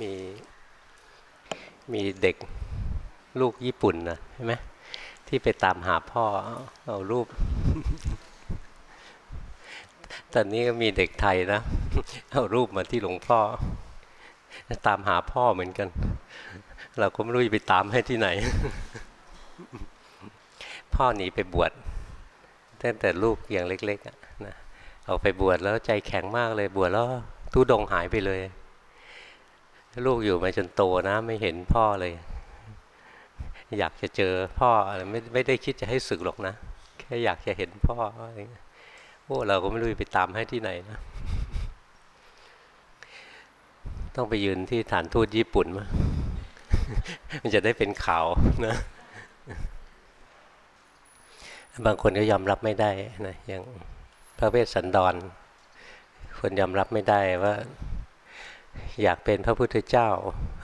มีมีเด็กลูกญี่ปุ่นนะใช่ไหมที่ไปตามหาพ่อเอารูป ตอนนี้ก็มีเด็กไทยนะ เอารูปมาที่หลวงพ่อ ตามหาพ่อเหมือนกัน เราก็ไม่รู้จะไปตามให้ที่ไหน พ่อหนีไปบวชตั้งแต่ลูกยังเล็กๆนะเอาไปบวชแล้วใจแข็งมากเลยบวชแล้วทุดงหายไปเลย ลูกอยู่มาจนโตนะ ไม่เห็นพ่อเลย อยากจะเจอพ่ออะไรไม่ไม่ได้คิดจะให้สึกหรอกนะ แค่อยากจะเห็นพ่ออะไรโอ้เราก็ไม่รู้ไปตามให้ที่ไหนนะ ต้องไปยืนที่ฐานทูตญี่ปุ่นมามันจะได้เป็นข่าวนะบางคนก็ยอมรับไม่ได้นะอย่างพระเวสสันดร คนยอมรับไม่ได้ว่า อยากเป็นพระพุทธเจ้า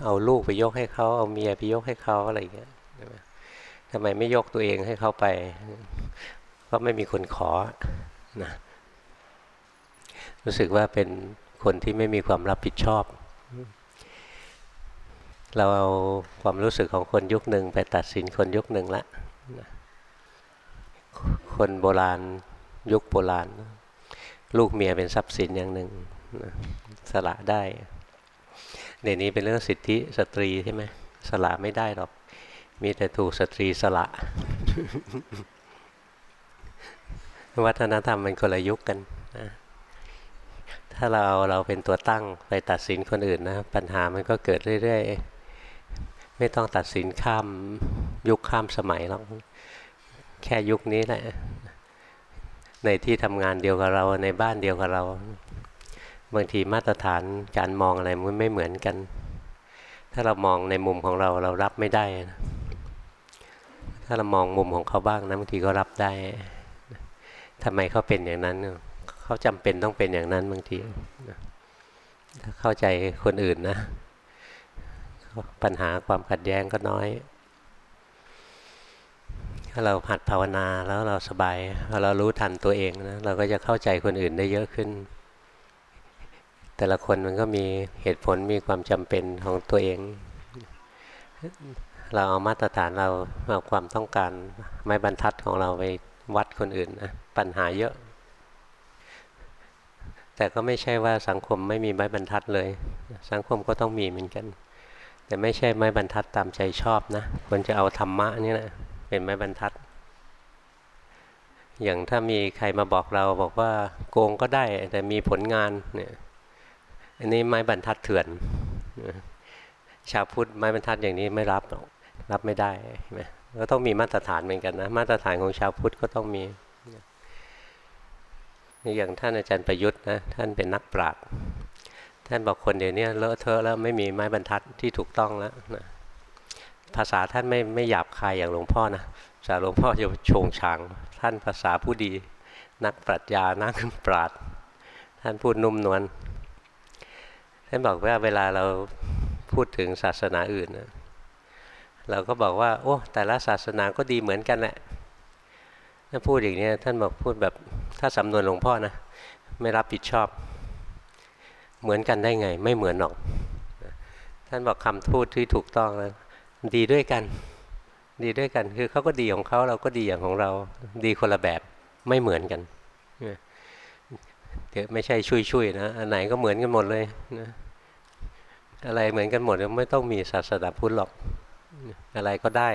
เอาลูกไปยกให้เขาเอาเมียไปยกให้เขาอะไรอย่างเงี้ยทำไมไม่ยกตัวเองให้เขาไป ก็ไม่มีคนขอนะรู้สึกว่าเป็นคนที่ไม่มีความรับผิดชอบ เราเอาความรู้สึกของคนยุคหนึ่งไปตัดสินคนยุคหนึ่งละคนโบราณยุคโบราณ ลูกเมียเป็นทรัพย์สินอย่างหนึ่งสละได้ เดี๋ยวนี้เป็นเรื่องสิทธิสตรีใช่ไหมสละไม่ได้หรอก มีแต่ถูกสตรีสละ วัฒนธรรมมันคนละยุคกันนะถ้าเราเราเป็นตัวตั้งไปตัดสินคนอื่นนะ ปัญหามันก็เกิดเรื่อยๆ ไม่ต้องตัดสินข้ามยุคข้ามสมัยหรอกแค่ยุคนี้แหละ ในที่ทำงานเดียวกับเราในบ้านเดียวกับเรา บางทีมาตรฐานการมองอะไรมันไม่เหมือนกัน ถ้าเรามองในมุมของเราเรารับไม่ได้นะถ้าเรามองมุมของเขาบ้างนะบางทีก็รับได้ทำไมเขาเป็นอย่างนั้น เขาจำเป็นต้องเป็นอย่างนั้นบางทีถ้าเข้าใจคนอื่นนะ ปัญหาความขัดแย้งก็น้อย ถ้าเราหัดภาวนาแล้วเราสบายพอเรารู้ทันตัวเองนะเราก็จะเข้าใจคนอื่นได้เยอะขึ้น แต่ละคนมันก็มีเหตุผลมีความจำเป็นของตัวเอง เราเอามาตรฐานเราเอาความต้องการไม้บรรทัดของเราไปวัดคนอื่นนะปัญหาเยอะ แต่ก็ไม่ใช่ว่าสังคมไม่มีไม้บรรทัดเลย สังคมก็ต้องมีเหมือนกัน แต่ไม่ใช่ไม้บรรทัดตามใจชอบนะควรจะเอาธรรมะนี่แหละเป็นไม้บรรทัดอย่างถ้ามีใครมาบอกเราบอกว่าโกงก็ได้แต่มีผลงานเนี่ย อันนี้ไม้บรรทัดเถื่อน ชาวพุทธไม้บรรทัดอย่างนี้ไม่รับรับไม่ได้ใช่ไหมก็ต้องมีมาตรฐานเหมือนกันนะ มาตรฐานของชาวพุทธก็ต้องมีอย่างท่านอาจารย์ประยุทธ์นะท่านเป็นนักปราชญ์ท่านบอกคนเดี๋ยวนี้เลอะเทอะแล้วไม่มีไม้บรรทัดที่ถูกต้องแล้วนะภาษาท่านไม่ไม่หยาบคายอย่างหลวงพ่อนะภาษาหลวงพ่อจะโชงชางท่านภาษาผู้ดี นักปรัชญานักปราชญ์ท่านพูดนุ่มนวล ท่านบอกว่าเวลาเราพูดถึงศาสนาอื่นนะเราก็บอกว่า โอ้ แต่ละศาสนาก็ดีเหมือนกันแหละถ้าพูดอย่างนี้ท่านบอกพูดแบบถ้าสำนวนหลวงพ่อนะ ไม่รับผิดชอบ เหมือนกันได้ไง ไม่เหมือนหรอก ท่านบอกคำพูดที่ถูกต้องแล้วดีด้วยกัน ดีด้วยกันคือเขาก็ดีของเขาเราก็ดีอย่างของเรา ดีคนละแบบไม่เหมือนกันเดี๋ย ไม่ใช่ชุยๆนะอันไหนก็เหมือนกันหมดเลยนะอะไรเหมือนกันหมดไม่ต้องมีศาสนาพุทธหรอกอะไรก็ได้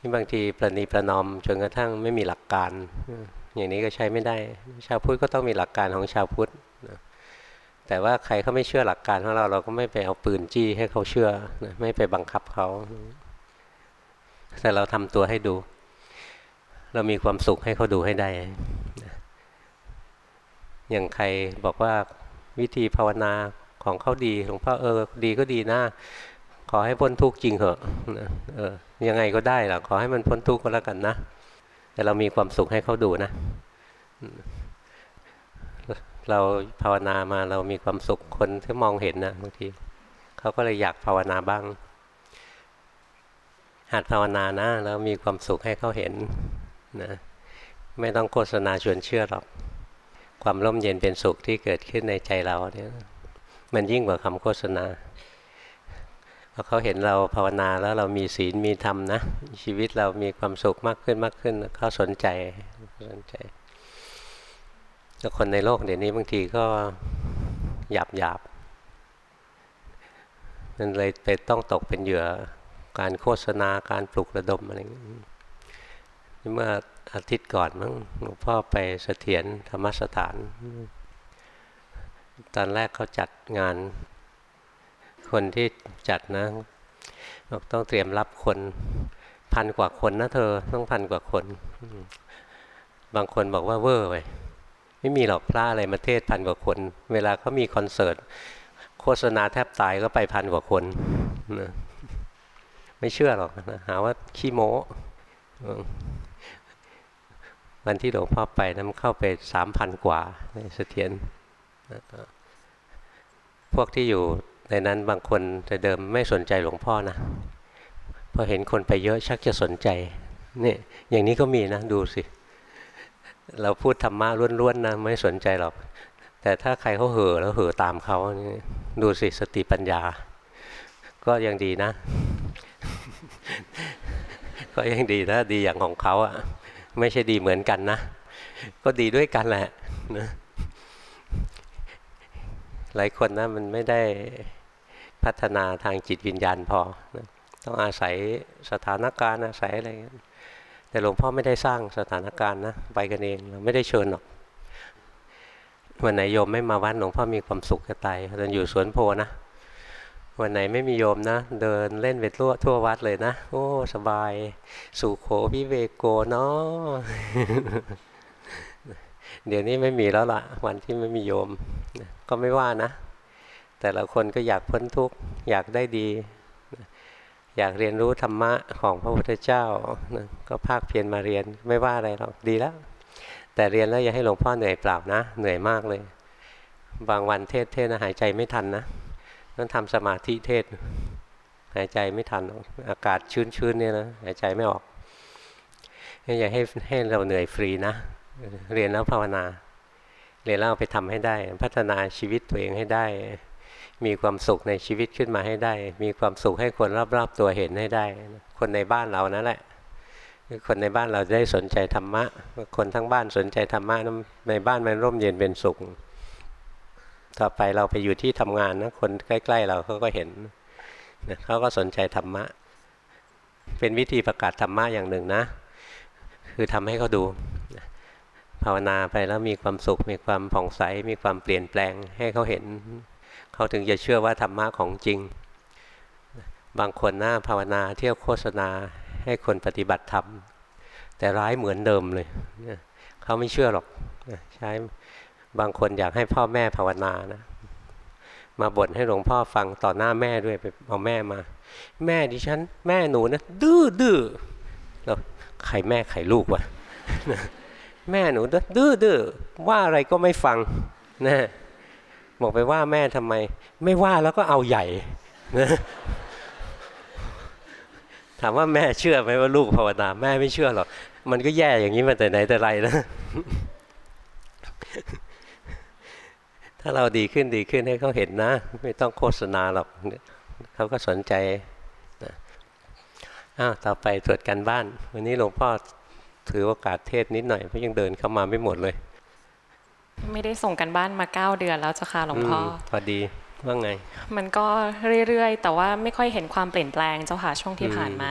นี่บางทีประนีประนอมจนกระทั่งไม่มีหลักการ อย่างนี้ก็ใช้ไม่ได้ ชาวพุทธก็ต้องมีหลักการของชาวพุทธแต่ว่าใครเขาไม่เชื่อหลักการของเราเราก็ไม่ไปเอาปืนจี้ให้เขาเชื่อไม่ไปบังคับเขา แต่เราทำตัวให้ดู เรามีความสุขให้เขาดูให้ได้ อย่างใครบอกว่าวิธีภาวนาของเขาดีหลวงพ่อเออดีก็ดีนะขอให้พ้นทุกข์จริงเหอะเออยังไงก็ได้ล่ะขอให้มันพ้นทุกข์ก็แล้วกันนะ แต่เรามีความสุขให้เขาดูนะ เราภาวนามาเรามีความสุขคนที่มองเห็นนะบางทีเขาก็เลยอยากภาวนาบ้าง หัดภาวนานะแล้วมีความสุขให้เขาเห็นนะไม่ต้องโฆษณาชวนเชื่อหรอก ความร่มเย็นเป็นสุขที่เกิดขึ้นในใจเราเนี่ยมันยิ่งกว่าคำโฆษณาพอเขาเห็นเราภาวนาแล้วเรามีศีลมีธรรมนะชีวิตเรามีความสุขมากขึ้นมากขึ้นเขาสนใจสนใจแล้วคนในโลกเดี๋ยวนี้บางทีก็หยาบหยาบมันเลยไปต้องตกเป็นเหยื่อการโฆษณาการปลุกระดมอะไรอย่างนี้เมื่อ อาทิตย์ก่อนมั้งหลวงพ่อไปเสถียรธรรมสถาน ตอนแรกเขาจัดงาน คนที่จัดนะบอกต้องเตรียมรับคนพันกว่าคนนะเธอต้องพันกว่าคน บางคนบอกว่าเวอร์ไปไม่มีหรอกพระอะไรมาเทศน์พันกว่าคน เวลาเขามีคอนเสิร์ต โฆษณาแทบตายก็ไปพันกว่าคนนะไม่เชื่อหรอกนะหาว่าขี้โม้ วันที่หลวงพ่อไปนั้นเข้าไปสามพันกว่าในเสถียรพวกที่อยู่ในนั้นบางคนแต่เดิมไม่สนใจหลวงพ่อนะพอเห็นคนไปเยอะชักจะสนใจนี่อย่างนี้ก็มีนะดูสิ เราพูดธรรมะล้วนๆนะไม่สนใจหรอก แต่ถ้าใครเขาเห่อแล้วเห่อตามเขาดูสิสติปัญญา ก็ยังดีนะ ก็ยังดีนะ ดีอย่างของเขาอะ ไม่ใช่ดีเหมือนกันนะ ก็ดีด้วยกันแหละนะหลายคนนะมันไม่ได้พัฒนาทางจิตวิญญาณพอนะต้องอาศัยสถานการณ์อาศัยอะไรแต่หลวงพ่อไม่ได้สร้างสถานการณ์นะไปกันเองเราไม่ได้เชิญหรอกวันไหนโยมไม่มาวัดหลวงพ่อมีความสุขจะตายตอนอยู่สวนโพนะ วันไหนไม่มีโยมนะ เดินเล่นเวททั่วทั่ววัดเลยนะ โอ้ สบาย สุโขวิเวโกเนาะเดี๋ยวนี้ไม่มีแล้วล่ะ วันที่ไม่มีโยม ก็ไม่ว่านะ แต่ละคนก็อยากพ้นทุกข์ อยากได้ดี อยากเรียนรู้ธรรมะของพระพุทธเจ้า ก็ภาคเพียรมาเรียนไม่ว่าอะไรหรอกดีแล้ว แต่เรียนแล้วอย่าให้หลวงพ่อเหนื่อยเปล่านะ เหนื่อยมากเลย บางวันเทศเทศนะหายใจไม่ทันนะ ต้องทำสมาธิเทศ หายใจไม่ทันอากาศชื้นๆเนี่ยนะหายใจไม่ออกอย่าให้ให้เราเหนื่อยฟรีนะ เรียนแล้วภาวนา เรียนแล้วไปทำให้ได้ พัฒนาชีวิตตัวเองให้ได้ มีความสุขในชีวิตขึ้นมาให้ได้ มีความสุขให้คนรอบๆตัวเห็นให้ได้ คนในบ้านเรานั่นแหละคนในบ้านเราได้สนใจธรรมะ คนทั้งบ้านสนใจธรรมะในบ้านมันร่มเย็นเป็นสุข ต่อไปเราไปอยู่ที่ทำงานนะคนใกล้ ๆ เราเขาก็เห็นนะเขาก็สนใจธรรมะ เป็นวิธีประกาศธรรมะอย่างหนึ่งนะ คือทำให้เขาดูภาวนาไปแล้วมีความสุข มีความผ่องใส มีความเปลี่ยนแปลงให้เขาเห็น เขาถึงจะเชื่อว่าธรรมะของจริง บางคนหน้าภาวนาเที่ยวโฆษณาให้คนปฏิบัติธรรมแต่ร้ายเหมือนเดิมเลย เขาไม่เชื่อหรอกใช้ บางคนอยากให้พ่อแม่ภาวนานะ มาบ่นให้หลวงพ่อฟังต่อหน้าแม่ด้วยไปเอาแม่มา แม่ดิฉัน แม่หนูนะดื้อดื้อแล้วใครแม่ใครลูกวะแม่หนูดื้อดื้อว่าอะไรก็ไม่ฟังนะบอกไปว่าแม่ทำไม ไม่ว่าแล้วก็เอาใหญ่นะถามว่าแม่เชื่อไหมว่าลูกภาวนาแม่ไม่เชื่อหรอกมันก็แย่อย่างนี้มาแต่ไหนแต่ไรนะาเราดีขึ้นดีขึ้นให้เขาเห็นนะ ไม่ต้องโฆษณาหรอกเขาก็สนใจนะอ้าวต่อไปตรวจกันบ้าน วันนี้หลวงพ่อถือโอกาสเทศนิดหน่อยเพราะยังเดินเข้ามาไม่หมดเลย ไม่ได้ส่งกันบ้านมาเก้าเดือนแล้วจ้ะค่ะหลวงพ่อพอดีว่าไง มันก็เรื่อยๆ แต่ว่าไม่ค่อยเห็นความเปลี่ยนแปลงเจ้าค่ะช่วงที่ผ่านมา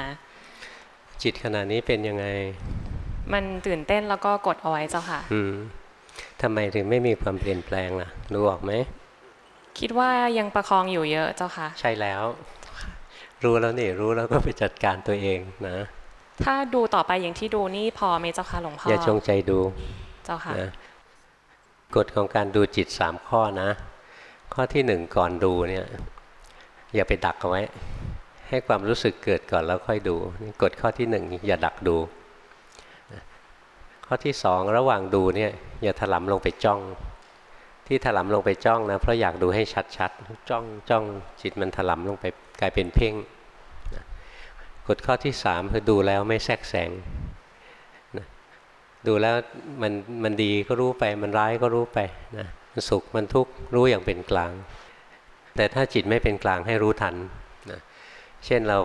จิตขณะนี้เป็นยังไง มันตื่นเต้นแล้วก็กดเอาไว้เจ้าค่ะอืม ทำไมถึงไม่มีความเปลี่ยนแปลงล่ะรู้ออกไหมคิดว่ายังประคองอยู่เยอะเจ้าค่ะ ใช่แล้ว รู้แล้วนี่รู้แล้วก็ไปจัดการตัวเองนะ ถ้าดูต่อไปอย่างที่ดูนี่พอไหมเจ้าค่ะหลวงพ่ออย่าจงใจดูเจ้าค่ะนะกฎของการดูจิตสามข้อนะ ข้อที่หนึ่งก่อนดูเนี่ย อย่าไปดักเอาไว้ ให้ความรู้สึกเกิดก่อนแล้วค่อยดูกฎข้อที่หนึ่งอย่าดักดู ข้อที่สองระหว่างดูเนี่ยอย่าถลำลงไปจ้อง ที่ถลำลงไปจ้องนะเพราะอยากดูให้ชัดๆจ้องจ้องจิตมันถลำลงไปกลายเป็นเพ่งกฎข้อที่สามคือดูแล้วไม่แทรกแซงดูแล้วมันมันดีก็รู้ไปมันร้ายก็รู้ไปนะมันสุขมันทุกข์รู้อย่างเป็นกลาง แต่ถ้าจิตไม่เป็นกลางให้รู้ทันนะเช่นเรา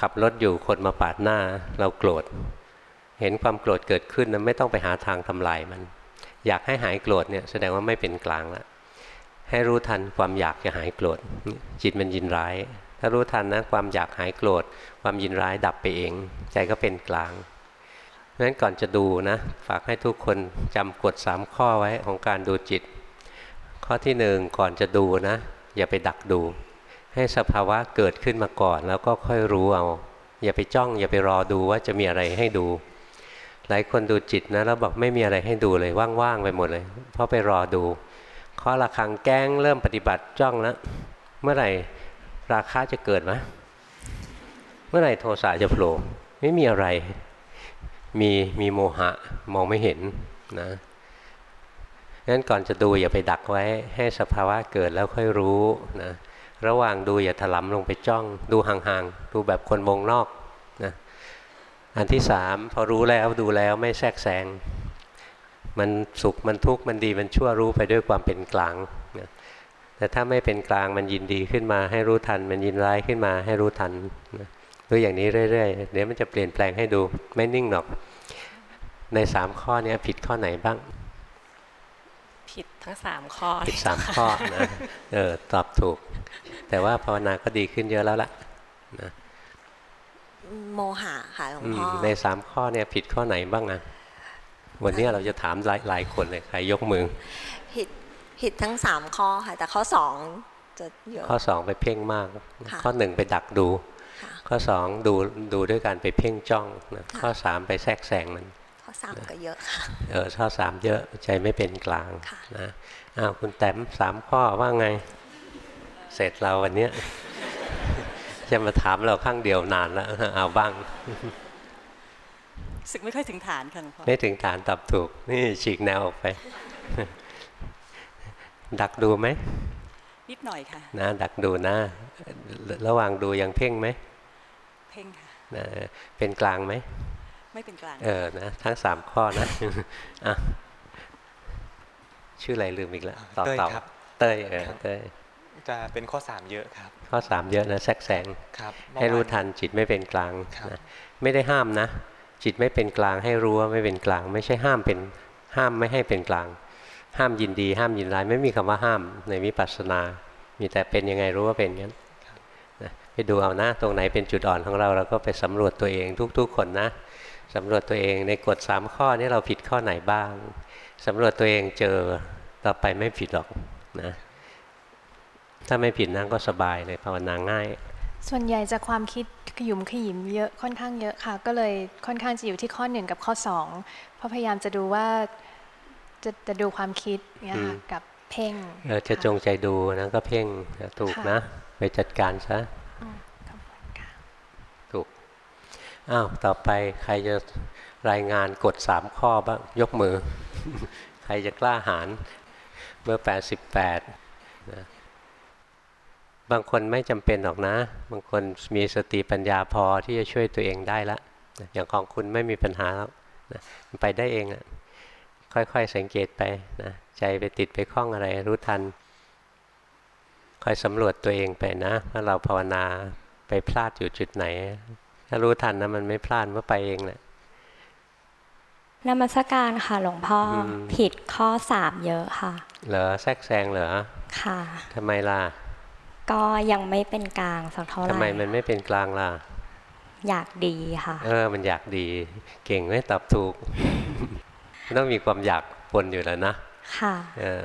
ขับรถอยู่คนมาปาดหน้าเราโกรธ เห็นความโกรธเกิดขึ้นนะไม่ต้องไปหาทางทำลายมัน อยากให้หายโกรธเนี่ยแสดงว่าไม่เป็นกลางแล้วให้รู้ทันความอยากจะหายโกรธจิตมันยินร้าย ถ้ารู้ทันนะความอยากหายโกรธความยินร้ายดับไปเอง ใจก็เป็นกลางนั้นก่อนจะดูนะ ฝากให้ทุกคนจำกฎสามข้อไว้ของการดูจิต ข้อที่หนึ่งก่อนจะดูนะ อย่าไปดักดู ให้สภาวะเกิดขึ้นมาก่อน แล้วก็ค่อยรู้เอา อย่าไปจ้อง อย่าไปรอดูว่าจะมีอะไรให้ดู หลายคนดูจิตนะแล้วบอกไม่มีอะไรให้ดูเลยว่างๆไปหมดเลย เพราะไปรอดูข้อระคังแก้งเริ่มปฏิบัติจ้องแล้วเมื่อไหร่ราคาจะเกิดไหมเมื่อไหร่โทสะจะโผล่ไม่มีอะไร มีมีโมหะมองไม่เห็นนะงั้นก่อนจะดูอย่าไปดักไว้ให้สภาวะเกิดแล้วค่อยรู้นะระหว่างดูอย่าถลำลงไปจ้อง ดูห่างๆ ดูแบบคนวงนอก อันที่สามพอรู้แล้วดูแล้วไม่แทรกแซงมันสุขมันทุกข์มันดีมันชั่วรู้ไปด้วยความเป็นกลางนะแต่ถ้าไม่เป็นกลางมันยินดีขึ้นมาให้รู้ทัน มันยินร้ายขึ้นมาให้รู้ทันนะดูอย่างนี้เรื่อยๆเดี๋ยวมันจะเปลี่ยนแปลงให้ดูไม่นิ่งหรอก ในสามข้อนี้ผิดข้อไหนบ้าง ผิดทั้งสามข้อผิดสามข้อนะเออตอบถูก แต่ว่าภาวนาก็ดีขึ้นเยอะแล้วล่ะนะ โมหะค่ะหลวงอืมพ่อในสามข้อเนี่ยผิดข้อไหนบ้างอะวันนี้เราจะถามหลายหลายคนเลยใครยกมือ ผิดผิดทั้งสามข้อค่ะ แต่ข้อสองจะเยอะข้อสองไปเพ่งมากค่ะข้อหนึ่งไปดักดูค่ะข้อสองดูดูด้วยการไปเพ่งจ้องนะค่ะข้อสามไปแทรกแซงมัน ข้อสามก็เยอะค่ะเออข้อสามเยอะใจไม่เป็นกลางค่ะนะอ้าวคุณแต้มสามข้อว่าไง เสร็จเราวันเนี้ย จะมาถามเราข้างเดียวนานแล้วเอาบ้างสึกไม่ค่อยถึงฐานค่ะหลวงพ่อไม่ถึงฐานตอบถูก นี่ฉีกแนวออกไป ดักดูไหมนิดหน่อยค่ะนะดักดูนะ ระหว่างดูยังเพ่งไหมเพ่งค่ะนะเป็นกลางไหมไม่เป็นกลาง เออนะทั้งสามข้อนะอะชื่ออะไรลืมอีกแล้วต่อเต้ยต่อครับเต้ยเออเต้ยจะเป็นข้อ3เยอะครับ ข้อสามเยอะนะแทรกแซงครับให้รู้เมื่อวาทันจิตไม่เป็นกลางครับนะไม่ได้ห้ามนะ จิตไม่เป็นกลางให้รู้ว่าไม่เป็นกลาง ไม่ใช่ห้ามเป็นห้ามไม่ให้เป็นกลาง ห้ามยินดี ห้ามยินร้ายไม่มีคำว่าห้ามในวิปัสสนา มีแต่เป็นยังไงรู้ว่าเป็นงั้นนะไปดูเอานะตรงไหนเป็นจุดอ่อนของเราเราก็ไปสำรวจตัวเองทุกๆคนนะสำรวจตัวเองในกฎสามข้อนี้เราผิดข้อไหนบ้างสำรวจตัวเองเจอต่อไปไม่ผิดหรอกนะ ถ้าไม่ผิดนั่งก็สบายเลยภาวนาง่าย ส่วนใหญ่จะความคิดขยุมขยิมเยอะค่อนข้างเยอะค่ะ ก็เลยค่อนข้างจะอยู่ที่ข้อหนึ่งกับข้อสองเพราะพยายามจะดูว่าจะจะดูความคิดเนี่ยค่ะอืมกับเพ่งเออจะจงใจดูนะก็เพ่งถูกนะ ไปจัดการซะอืมขอบคุณค่ะถูกอ้าวต่อไปใครจะรายงานกฎสามข้อบ้างยกมือ ใครจะกล้าหาญเบอร์แปดสิบแปดนะ บางคนไม่จำเป็นหรอกนะ บางคนมีสติปัญญาพอที่จะช่วยตัวเองได้ละนะอย่างของคุณไม่มีปัญหาแล้วนะมันไปได้เองอะ่ะ ค่อยๆสังเกตไปนะใจไปติดไปคล้องอะไรรู้ทัน คอยสำรวจตัวเองไปนะว่าเราภาวนาไปพลาดอยู่จุดไหน ถ้ารู้ทันนะมันไม่พลาดเมื่อไปเองแหละนมัสการค่ะหลวงพ่ออมผิดข้อสามเยอะค่ะ เหรอแทรกแซงเหรอ ค่ะทำไมล่ะ ก็ยังไม่เป็นกลางสักเท่าไหทำร่ไมมันไม่เป็นกลางล่ะ อยากดีค่ะ เออ มันอยากดี เก่งไหมตอบถูกมันต้องมีความอยากปนอยู่แล้วนะ ค่ะเออ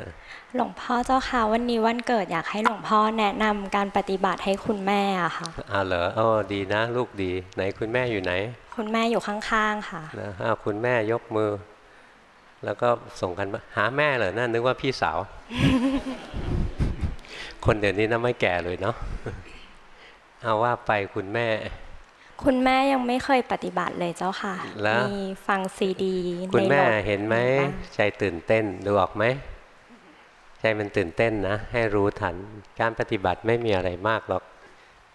หลวงพ่อเจ้าค่ะวันนี้วันเกิดอยากให้หลวงพ่อแนะนำการปฏิบัติให้คุณแม่อะค่ะเอาเหรออ๋อดีนะ ลูกดี ไหนคุณแม่อยู่ไหน คุณแม่อยู่ข้างๆค่ะนะอ้าวคุณแม่ยกมือ แล้วก็ส่งกันมาหาแม่เหรอน่านึกว่าพี่สาว คนเดี๋ยวนี้น่าไม่แก่เลยเนาะเอาว่าไปคุณแม่ คุณแม่ยังไม่เคยปฏิบัติเลยเจ้าค่ะแล้วมีฟังซีดีคุณแม่ในรถเห็นไหมบ้างใจตื่นเต้นดูออกไหมใจมันตื่นเต้นนะ ให้รู้ทันการปฏิบัติไม่มีอะไรมากหรอก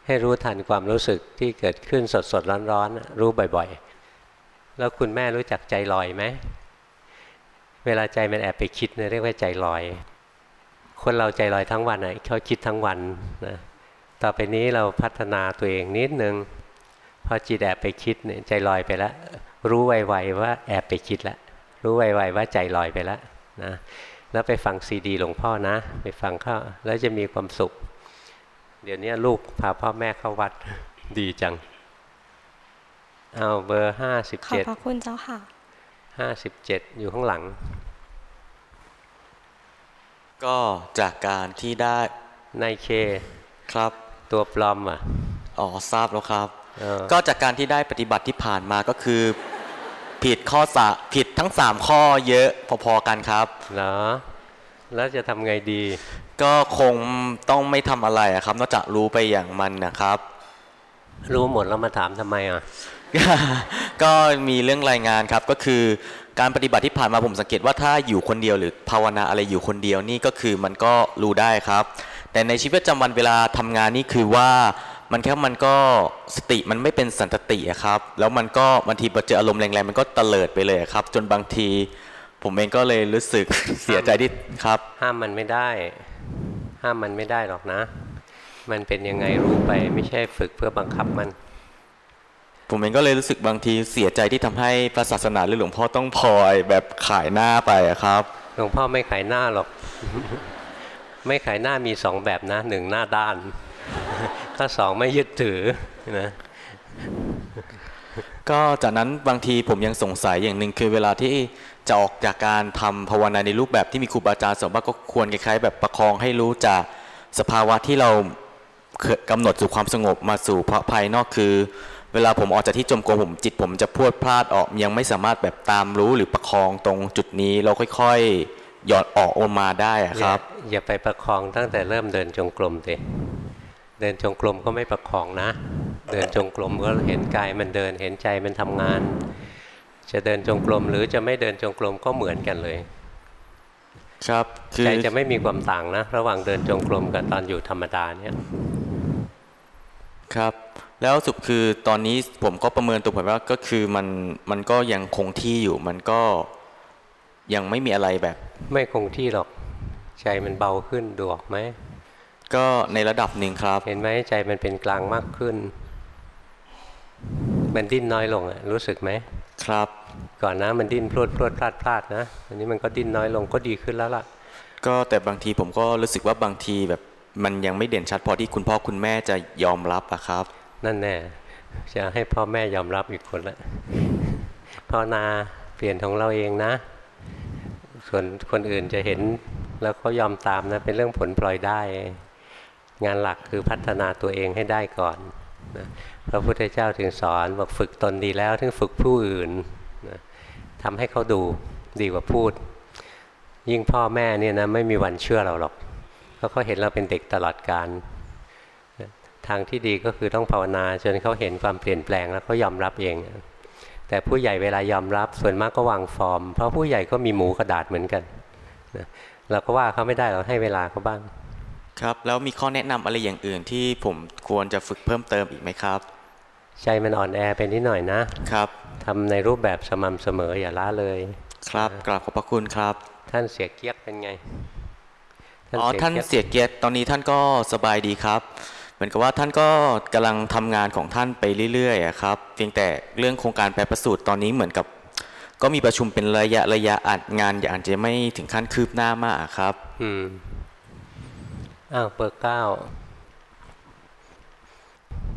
ให้รู้ทันความรู้สึกที่เกิดขึ้นสดสดร้อนร้อนๆรู้บ่อยๆ แล้วคุณแม่รู้จักใจลอยไหมเวลาใจมันแอบไปคิดเนี่ยเรียกว่าใจลอย คคนเราใจลอยทั้งวันอะเขาคิดทั้งวันนะต่อไปนี้เราพัฒนาตัวเองนิดนึงพอจิตแอบไปคิดเนี่ยใจลอยไปแล้วรู้ไวๆว่าแอบไปคิดแล้วรู้ไวๆว่าใจลอยไปแล้วนะแล้วไปฟังซีดีหลวงพ่อนะ ไปฟังเข้าแล้วจะมีความสุข เดี๋ยวนี้ลูกพาพ่อแม่เข้าวัดดีจัง เอาเบอร์ห้าสิบขอบเจ็ดพระคุณเจ้าค่ะห้าสิบเจ็ดอยู่ข้างหลัง ก็จากการที่ได้นายเคครับ ตัวปลอมอะอ๋อทราบแล้วครับเออก็จากการที่ได้ปฏิบัติที่ผ่านมาก็คือ ผิดข้อสะผิดทั้ง 3 ข้อเยอะพอๆกันครับเหรอแล้วจะทำไงดี ก็คงต้องไม่ทำอะไรอะครับ นอกจากรู้ไปอย่างมันนะครับ รู้หมดแล้วมาถามทำไมอะก็มีเรื่องรายงานครับก็คือ การปฏิบัติที่ผ่านมาผมสังเกตว่าถ้าอยู่คนเดียวหรือภาวนาอะไรอยู่คนเดียวนี่ก็คือมันก็รู้ได้ครับ แต่ในชีวิตประจำวันเวลาทำงานนี่คือว่ามันแค่มันก็สติมันไม่เป็นสันตติครับ แล้วมันก็บางทีพอเจออารมณ์แรงๆมันก็เตลิดไปเลยครับ จนบางที ผมเองก็เลยรู้สึกเสียใจที่ครับ ห้ามมันไม่ได้ ห้ามมันไม่ได้หรอกนะ มันเป็นยังไงรู้ไปไม่ใช่ฝึกเพื่อบังคับมัน ผมเองก็เลยรู้สึกบางทีเสียใจที่ทำให้พระศาสนาหรือหลวงพ่อต้องพลอยแบบขายหน้าไปอะครับ หลวงพ่อไม่ขายหน้าหรอก ไม่ขายหน้ามีสองแบบนะหนึ่งหน้าด้านข้อสองไม่ยึดถือนะก็จากนั้นบางทีผมยังสงสัยอย่างหนึ่งคือเวลาที่จะออกจากการทำภาวนาในรูปแบบที่มีครูบาอาจารย์สอนว่าก็ควรคล้ายๆแบบประคองให้รู้จากสภาวะที่เราเคยกำหนดสู่ความสงบมาสู่พระภายนอกคือ เวลาผมออกจากที่จมกรมผมจิตผมจะพรวดพลาดออกยังไม่สามารถแบบตามรู้หรือประคองตรงจุดนี้เราค่อยๆหย่อนออกออกมาได้อะครับอย่าอย่าไปประคองตั้งแต่เริ่มเดินจงกรมสิเดินจงกรมก็ไม่ประคองนะ เดินจงกรมก็เห็นกายมันเดินเห็นใจมันทำงาน จะเดินจงกรมหรือจะไม่เดินจงกรมก็เหมือนกันเลย ครับคือใจจะไม่มีความต่างนะ ระหว่างเดินจงกรมกับตอนอยู่ธรรมดาเนี่ย ครับ แล้วสุดคือตอนนี้ผมก็ประเมินตัวผมว่าก็คือมันมันก็ยังคงที่อยู่ มันก็ยังไม่มีอะไรแบบ ไม่คงที่หรอกใจมันเบาขึ้นดูออกไหมก็ในระดับหนึ่งครับ เห็นไหมใจมันเป็นกลางมากขึ้น มันดิ้นน้อยลงอะรู้สึกไหมครับ ก่อนนะมันดิ้นพรวดพรวดพลาดพลาดนะอันนี้มันก็ดิ้นน้อยลงก็ดีขึ้นแล้วล่ะ ก็แต่บางทีผมก็รู้สึกว่าบางทีแบบ มันยังไม่เด่นชัดพอที่คุณพ่อคุณแม่จะยอมรับอะครับ นั่นแน่จะให้พ่อแม่ยอมรับอีกคนละภาวนาเปลี่ยนของเราเองนะ ส่วนคนอื่นจะเห็นแล้วเขายอมตามนะเป็นเรื่องผลพลอยได้ งานหลักคือพัฒนาตัวเองให้ได้ก่อนนะพระพุทธเจ้าถึงสอนบอกฝึกตนดีแล้วถึงฝึกผู้อื่นนะทำให้เขาดูดีกว่าพูด ยิ่งพ่อแม่เนี่ยนะไม่มีวันเชื่อเราหรอก เพราะเขาเห็นเราเป็นเด็กตลอดการทางที่ดีก็คือต้องภาวนาจนเขาเห็นความเปลี่ยนแปลงแล้วเขายอมรับเอง แต่ผู้ใหญ่เวลายอมรับส่วนมากก็วางฟอร์ม เพราะผู้ใหญ่ก็มีหมูกระดาษเหมือนกันนะเราก็ว่าเขาไม่ได้เราให้เวลาเขาบ้าง ครับแล้วมีข้อแนะนำอะไรอย่างอื่นที่ผมควรจะฝึกเพิ่มเติมอีกไหมครับใจมันอ่อนแอไปนิดหน่อยนะครับทำในรูปแบบสม่ำเสมออย่าล้าเลย ครับกราบขอบพระคุณครับ ท่านเสียเกียรติเป็นไง อ๋อท่านกียรติเสียเกียรติตอนนี้ท่านก็สบายดีครับ เหมือนกับว่าท่านก็กำลังทำงานของท่านไปเรื่อยๆอะครับเพียงแต่เรื่องโครงการแปลประสูตรตอนนี้เหมือนกับ ก็มีประชุมเป็นระยะระยะอัดงานอย่างจะไม่ถึงขั้นคืบหน้ามากอะครับ อืมอ้าวเบอร์เก้า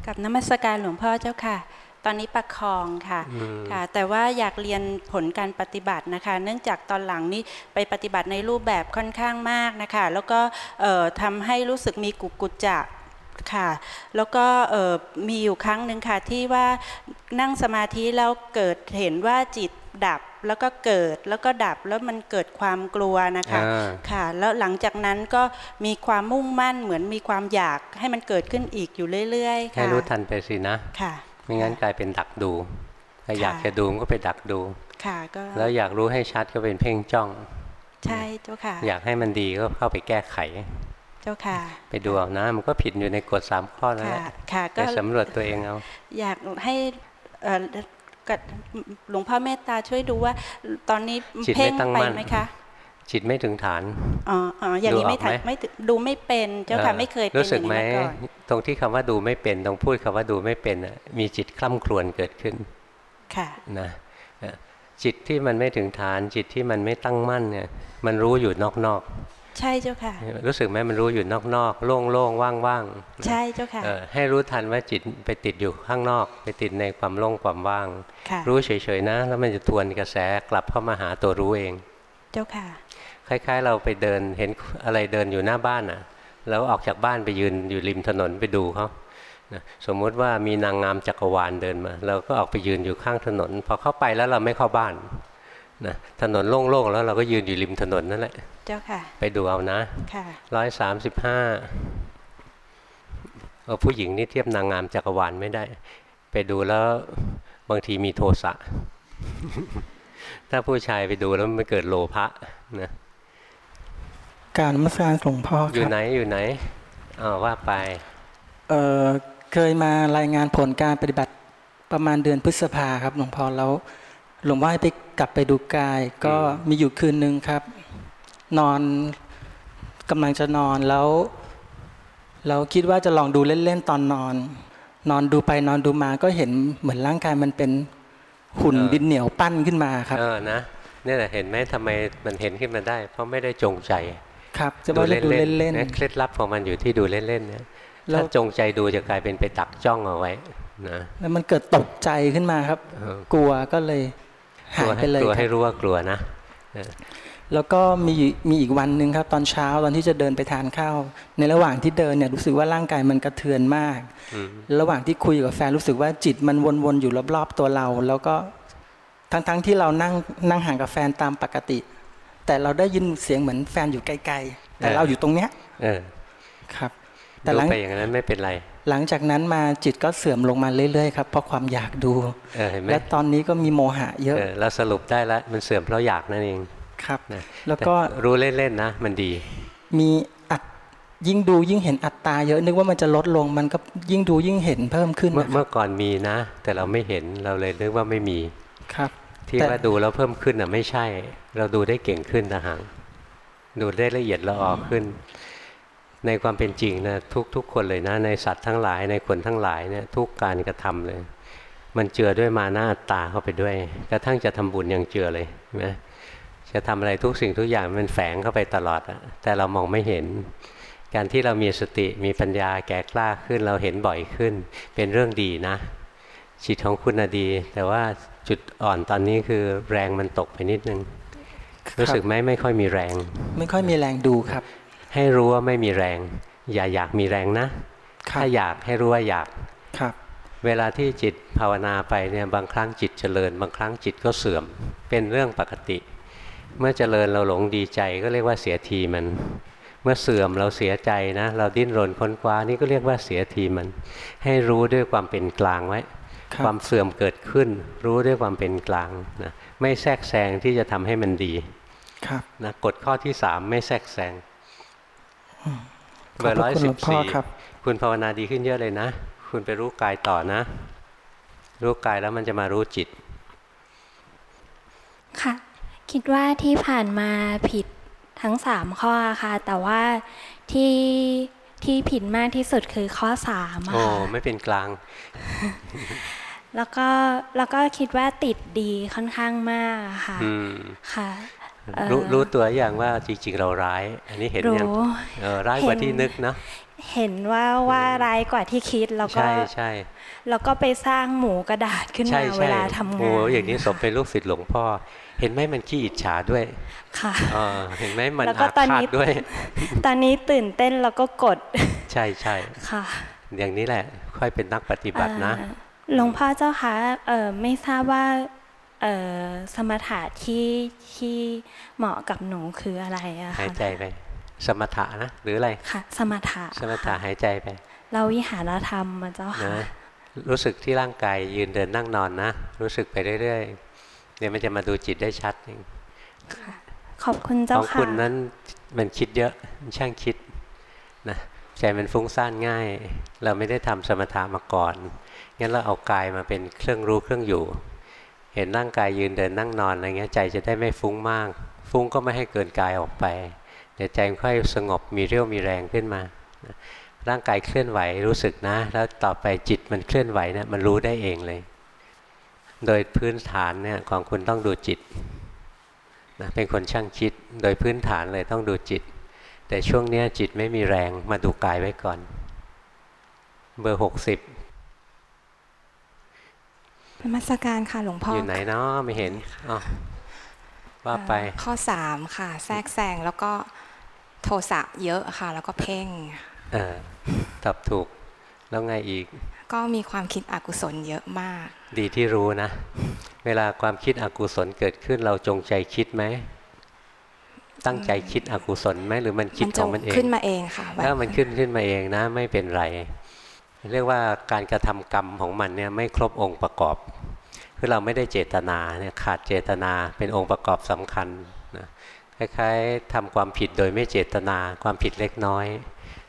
กับนมัสการหลวงพ่อเจ้าค่ะ ตอนนี้ประคองค่ะอืมค่ะ แต่ว่าอยากเรียนผลการปฏิบัตินะคะ เนื่องจากตอนหลังนี้ไปปฏิบัติในรูปแบบค่อนข้างมากนะคะ แล้วก็เอ่อทำให้รู้สึกมีกุกกุจจะค่ะ แล้วก็เอ่อมีอยู่ครั้งหนึ่งค่ะที่ว่านั่งสมาธิแล้วเกิดเห็นว่าจิตดับแล้วก็เกิดแล้วก็ดับแล้วมันเกิดความกลัวนะคะอ่าค่ะ แล้วหลังจากนั้นก็มีความมุ่งมั่นเหมือนมีความอยากให้มันเกิดขึ้นอีกอยู่เรื่อยๆให้ค่ะรู้ทันไปสินะค่ะ ไม่งั้นกลายเป็นดักดูถ้าอยากค่ะจะดูมันก็ไปดักดู ค่ะก็แล้วอยากรู้ให้ชัดก็เป็นเพ่งจ้อง ใช่เจ้าค่ะ อยากให้มันดีก็เข้าไปแก้ไข เจ้าค่ะ ไปดูเอานะมันก็ผิดอยู่ในกฎสามข้อนั่นแหค่ะละค่ะไปก็สำรวจตัวเองเอาอยากให้เอ่อกับหลวงพ่อเมตตาช่วยดูว่า ตอนนี้จิตไม่เพ่งตั้งไปมั่นไหมคะ จิตไม่ถึงฐาน อ๋ออ๋ออย่างนี้ไม่ทันดูออกไหมไม่ถึงดูไม่เป็นเจ้าค่ะออไม่เคยเป็นรู้อสึกย่างไหมนี้มาก่อนตรงที่คำว่าดูไม่เป็นตรงพูดคำว่าดูไม่เป็นน่ะมีจิตคล่ำครวญเกิดขึ้น ค่ะ นะเอ่อจิตที่มันไม่ถึงฐาน จิตที่มันไม่ตั้งมั่นเนี่ย มันรู้อยู่นอกใช่เจ้าค่ะๆรู้สึกไหมมันรู้อยู่นอกๆ โล่งๆ ว่างๆ ใช่เจ้าค่ะเอ่อให้รู้ทันว่าจิตไปติดอยู่ข้างนอก ไปติดในความโล่งความว่างค่ะรู้เฉยๆนะ แล้วมันจะทวนกระแสกลับเข้ามาหาตัวรู้เอง เจ้าค่ะ คล้าย ๆ เราไปเดินเห็นอะไรเดินอยู่หน้าบ้านอะแล้วออกจากบ้านไปยืนอยู่ริมถนนไปดูเขานะสมมุติว่ามีนางงามจักรวาลเดินมา เราก็ออกไปยืนอยู่ข้างถนน พอเข้าไปแล้วเราไม่เข้าบ้านนะถนนโล่งๆแล้วเราก็ยืนอยู่ริมถนนนั่นแหละ เจ้าค่ะ ไปดูเอานะค่ะร้อยสามสิบห้าผู้หญิงนี่เทียบนางงามจักรวาลไม่ได้ ไปดูแล้วบางทีมีโทสะ ถ้าผู้ชายไปดูแล้วมันเกิดโลภะนะ การนมัสการหลวงพ่ออคยู่รับไหนอยู่ไหนอ้าวว่าไปเอ่อเคยมารายงานผลการปฏิบัติประมาณเดือนพฤษภาครับหลวงพ่อแล้วหลวงพ่อให้ไปกลับไปดูกาย ก็มีอยู่คืนนึงครับ นอนกำลังจะนอนแล้วเราคิดว่าจะลองดูเล่นๆตอนนอน นอนดูไปนอนดูมาก็เห็นเหมือนร่างกายมันเป็นหุ่นเออดินเหนียวปั้นขึ้นมาครับเออนะเนี่ยแหละเห็นไหมทำไมมันเห็นขึ้นมาได้ เพราะไม่ได้จงใจ ครับจะว่าจะดูเล่นนะเคล็ดลับของมันอยู่ที่ดูเล่นๆเนี่ยแล้วถ้าจงใจดูจะกลายเป็นไปตักจ้องเอาไว้นะๆแล้วมันเกิดตกใจขึ้นมาครับเออกลัวก็เลยกลัหาวยไปให้เลยกลัวคให้รับรู้ว่ากลัวนะเออแล้วก็มีมีอีกวันหนึ่งครับ ตอนเช้าตอนที่จะเดินไปทานข้าวในระหว่างที่เดินเนี่ยรู้สึกว่าร่างกายมันกระเทือนมากอืมระหว่างที่คุยกับแฟนรู้สึกว่าจิตมันวนๆอยู่รอบๆตัวเรา แล้วก็ทั้งๆที่เรานั่งนั่งห่างกับแฟนตามปกติ แต่เราได้ยินเสียงเหมือนแฟนอยู่ไกลๆ แต่เราอยู่ตรงเนี้ยเออครับ แต่ดูหลังไปอย่างนั้นไม่เป็นไร หลังจากนั้นมาจิตก็เสื่อมลงมาเรื่อยๆครับเพราะความอยากดูเออเห็นไหมและตอนนี้ก็มีโมหะเยอะเออเราสรุปได้แล้วมันเสื่อมเพราะอยากนั่นเองครับนะแล้วก็ต่รู้เล่นๆนะ มันดี มีอัดยิ่งดูยิ่งเห็นอัตตาเยอะนึกว่ามันจะลดลงมันก็ยิ่งดูยิ่งเห็นเพิ่มขึ้นเมื่อนะครับเมื่อก่อนมีนะ แต่เราไม่เห็นเราเลยนึกว่าไม่มีครับ ที่แต่ว่าดูแล้วเพิ่มขึ้นอะไม่ใช่ เราดูได้เก่งขึ้นนะหังดูได้ละเอียดละออขึ้น ในความเป็นจริงนะทุกทุกคนเลยนะ ในสัตว์ทั้งหลายในคนทั้งหลายเนี่ยทุกการกระทำเลย มันเจือด้วยมาหน้าอัตตาเข้าไปด้วย กระทั่งจะทำบุญยังเจือเลยเห็นไหมจะทำอะไรทุกสิ่งทุกอย่างมันแฝงเข้าไปตลอดอะแต่เรามองไม่เห็น การที่เรามีสติมีปัญญาแก่กล้าขึ้นเราเห็นบ่อยขึ้น เป็นเรื่องดีนะ จิตของคุณน่ะดี แต่ว่าจุดอ่อนตอนนี้คือแรงมันตกไปนิดนึง รู้สึกไหมไม่ค่อยมีแรง ไม่ค่อยมีแรงดูครับ ให้รู้ว่าไม่มีแรง อย่าอยากมีแรงนะครับถ้าอยากให้รู้ว่าอยากครับ เวลาที่จิตภาวนาไปเนี่ยบางครั้งจิตเจริญ บางครั้งจิตก็เสื่อม เป็นเรื่องปกติ เมื่อเจริญเราหลงดีใจก็เรียกว่าเสียทีมันเมื่อเสื่อมเราเสียใจนะ เราดิ้นรนค้นคว้านี่ก็เรียกว่าเสียทีมัน ให้รู้ด้วยความเป็นกลางไว้ ครับความเสื่อมเกิดขึ้น รู้ด้วยความเป็นกลางนะไม่แทรกแซงที่จะทำให้มันดี ครับนะกฎข้อที่สามไม่แทรกแซงขอบพระคุณหลวงพ่อครับคุณภาวนาดีขึ้นเยอะเลยนะ คุณไปรู้กายต่อนะ รู้กายแล้วมันจะมารู้จิต ค่ะ คิดว่าที่ผ่านมาผิดทั้งสามข้อค่ะ แต่ว่าที่ที่ผิดมากที่สุดคือข้อสามอะโอ้ค่ะไม่เป็นกลาง แล้วก็แล้วก็คิดว่าติดดีค่อนข้างมากอะค่ะอืมค่ะเอ่อรู้รู้ตัวอย่างว่าจริงๆเราร้าย อันนี้เห็นยังรู้เออร้ายกว่าเห็นที่นึกนะเห็นว่าว่าร้ายกว่าที่คิดแล้วก็ใช่ใช่แล้วก็ไปสร้างหมูกระดาษขึ้นใช่มาใช่เวลาทำงาโอ้นอย่างนี้สมเป็นลูกศิษย์หลวงพ่อ เห็นไหมมันขี้อิจฉาด้วย ค่ะเออเห็นไหมมันแล้วก็อาตอนฆาตนี้ด้วย ตอนนี้ตื่นเต้นแล้วก็กด ใช่ใช่ค่ะ อย่างนี้แหละ ค่อยเป็นนักปฏิบัตินะเอ่อ หลวงพ่อเจ้าคะเอ่อไม่ทราบว่าเอ่อสมถะที่ที่เหมาะกับหนูคืออะไรอะหายคะใจไป สมถะนะหรืออะไรค่ะ สมถะสมถะหายใจไป เราวิหารธรรมมาเจ้าค่ะนะรู้สึกที่ร่างกายยืนเดินนั่งนอนนะ รู้สึกไปเรื่อยๆเดี๋ยวมันจะมาดูจิตได้ชัดเองขอบคุณขเจ้าองค่ะคุณนั้นมันคิดเยอะมันช่างคิดนะ ใจมันฟุ้งซ่านง่าย เราไม่ได้ทำสมถะมาก่อน งั้นเราเอากายมาเป็นเครื่องรู้เครื่องอยู่ เห็นร่างกายยืนเดินนั่งนอนอะไรเงี้ยใจจะได้ไม่ฟุ้งมาก ฟุ้งก็ไม่ให้เกินกายออกไป เดี๋ยวใจค่อยสงบมีเรี่ยวมีแรงขึ้นมา ร่างกายเคลื่อนไหวรู้สึกนะ แล้วต่อไปจิตมันเคลื่อนไหวเนะี่ยมันรู้ได้เองเลย โดยพื้นฐานเนี่ยของคุณต้องดูจิตนะเป็นคนช่างคิด โดยพื้นฐานเลยต้องดูจิต แต่ช่วงนี้จิตไม่มีแรงมาดูกายไว้ก่อน เบอร์หกสิบนมัสการค่ะหลวงพ่อออยู่ไหนเนาะไม่เห็นอ๋อว่าไป ข้อสามค่ะ แทรกแซงแล้วก็โทสะเยอะค่ะ แล้วก็เพ่งเออตอบถูกแล้วไงอีก ก็มีความคิดอกุศลเยอะมาก ดีที่รู้นะ เวลาความคิดอกุศลเกิดขึ้นเราจงใจคิดไหม ตั้งใจคิดอกุศลไหมหรือมันคิดมันขจะองมันเองขึ้นมาเองค่ะแบบถ้ามันขึ้นขึ้นมาเองนะ ไม่เป็นไร เรียกว่าการกระทำกรรมของมันเนี่ยไม่ครบองค์ประกอบ คือเราไม่ได้เจตนาเนี่ยขาดเจตนาเป็นองค์ประกอบสำคัญนะคล้ายๆทำความผิดโดยไม่เจตนาความผิดเล็กน้อย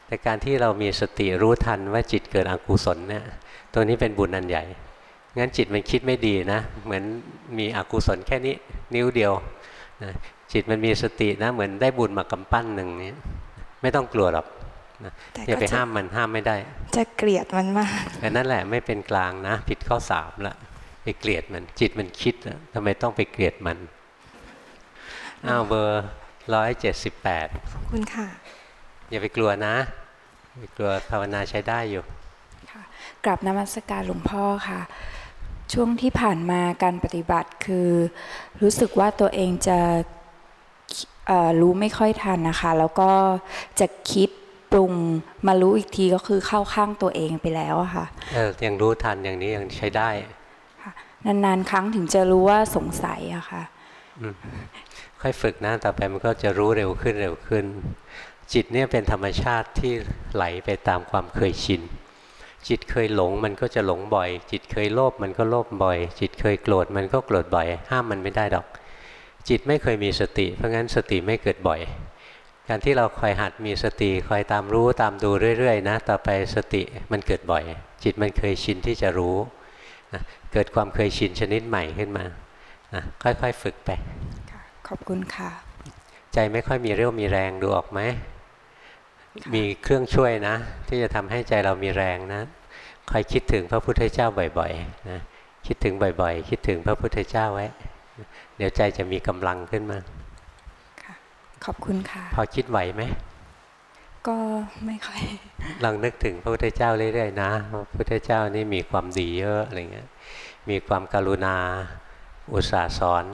แต่การที่เรามีสติรู้ทันว่าจิตเกิดอกุศลเนี่ยตัวนี้เป็นบุญอันใหญ่งั้นจิตมันคิดไม่ดีนะ เหมือนมีอกุศลแค่นี้นิ้วเดียวนะ จิตมันมีสตินะเหมือนได้บุญมากำปั้นหนึ่งนี้ไม่ต้องกลัวหรอกนะแต่อย่าก็ไปจะห้ามมันห้ามไม่ได้ จะเกลียดมันมากแต่นั่นแหละไม่เป็นกลางนะ ผิดข้อสามละไปเกลียดมัน จิตมันคิดอะทำไมต้องไปเกลียดมันอ้าวเบอร์ร้อยเจ็ดสิบแปดขอบคุณค่ะ อย่าไปกลัวนะอย่าไปกลัวภาวนาใช้ได้อยู่กราบนมัสการหลวงพ่อค่ะ ช่วงที่ผ่านมาการปฏิบัติคือ รู้สึกว่าตัวเองจะเอ่อ รู้ไม่ค่อยทันนะคะ แล้วก็จะคิดปรุงมารู้อีกทีก็คือเข้าข้างตัวเองไปแล้วอะค่ะเออยังรู้ทันอย่างนี้ยังใช้ได้นานๆ ครั้งถึงจะรู้ว่าสงสัยอะค่ะอืมค่อยฝึกนะต่อไปมันก็จะรู้เร็วขึ้นเร็วขึ้น จิตเนี่ยเป็นธรรมชาติที่ไหลไปตามความเคยชิน จิตเคยหลงมันก็จะหลงบ่อย จิตเคยโลภมันก็โลภบ่อย จิตเคยโกรธมันก็โกรธบ่อย ห้ามมันไม่ได้ดอก จิตไม่เคยมีสติ เพราะงั้นสติไม่เกิดบ่อย การที่เราคอยหัดมีสติคอยตามรู้ตามดูเรื่อยๆนะต่อไปสติมันเกิดบ่อย จิตมันเคยชินที่จะรู้นะเกิดความเคยชินชนิดใหม่ขึ้นมานะค่อยๆฝึกไปขอบคุณค่ะ ใจไม่ค่อยมีเรี่ยวมีแรงดูออกไหมมีเครื่องช่วยนะ ที่จะทำให้ใจเรามีแรงนะคอยคิดถึงพระพุทธเจ้าบ่อยๆนะคิดถึงบ่อยๆ คิดถึงพระพุทธเจ้าไว้ เดี๋ยวใจจะมีกำลังขึ้นมาขอบคุณค่ะ พอคิดไหวไหม ก็ไม่ค่อยลองนึกถึงพระพุทธเจ้าเรื่อยๆนะว่าพระพุทธเจ้านี่มีความดีเยอะอะไรเงี้ยมีความกรุณาอุตส่าห์สอน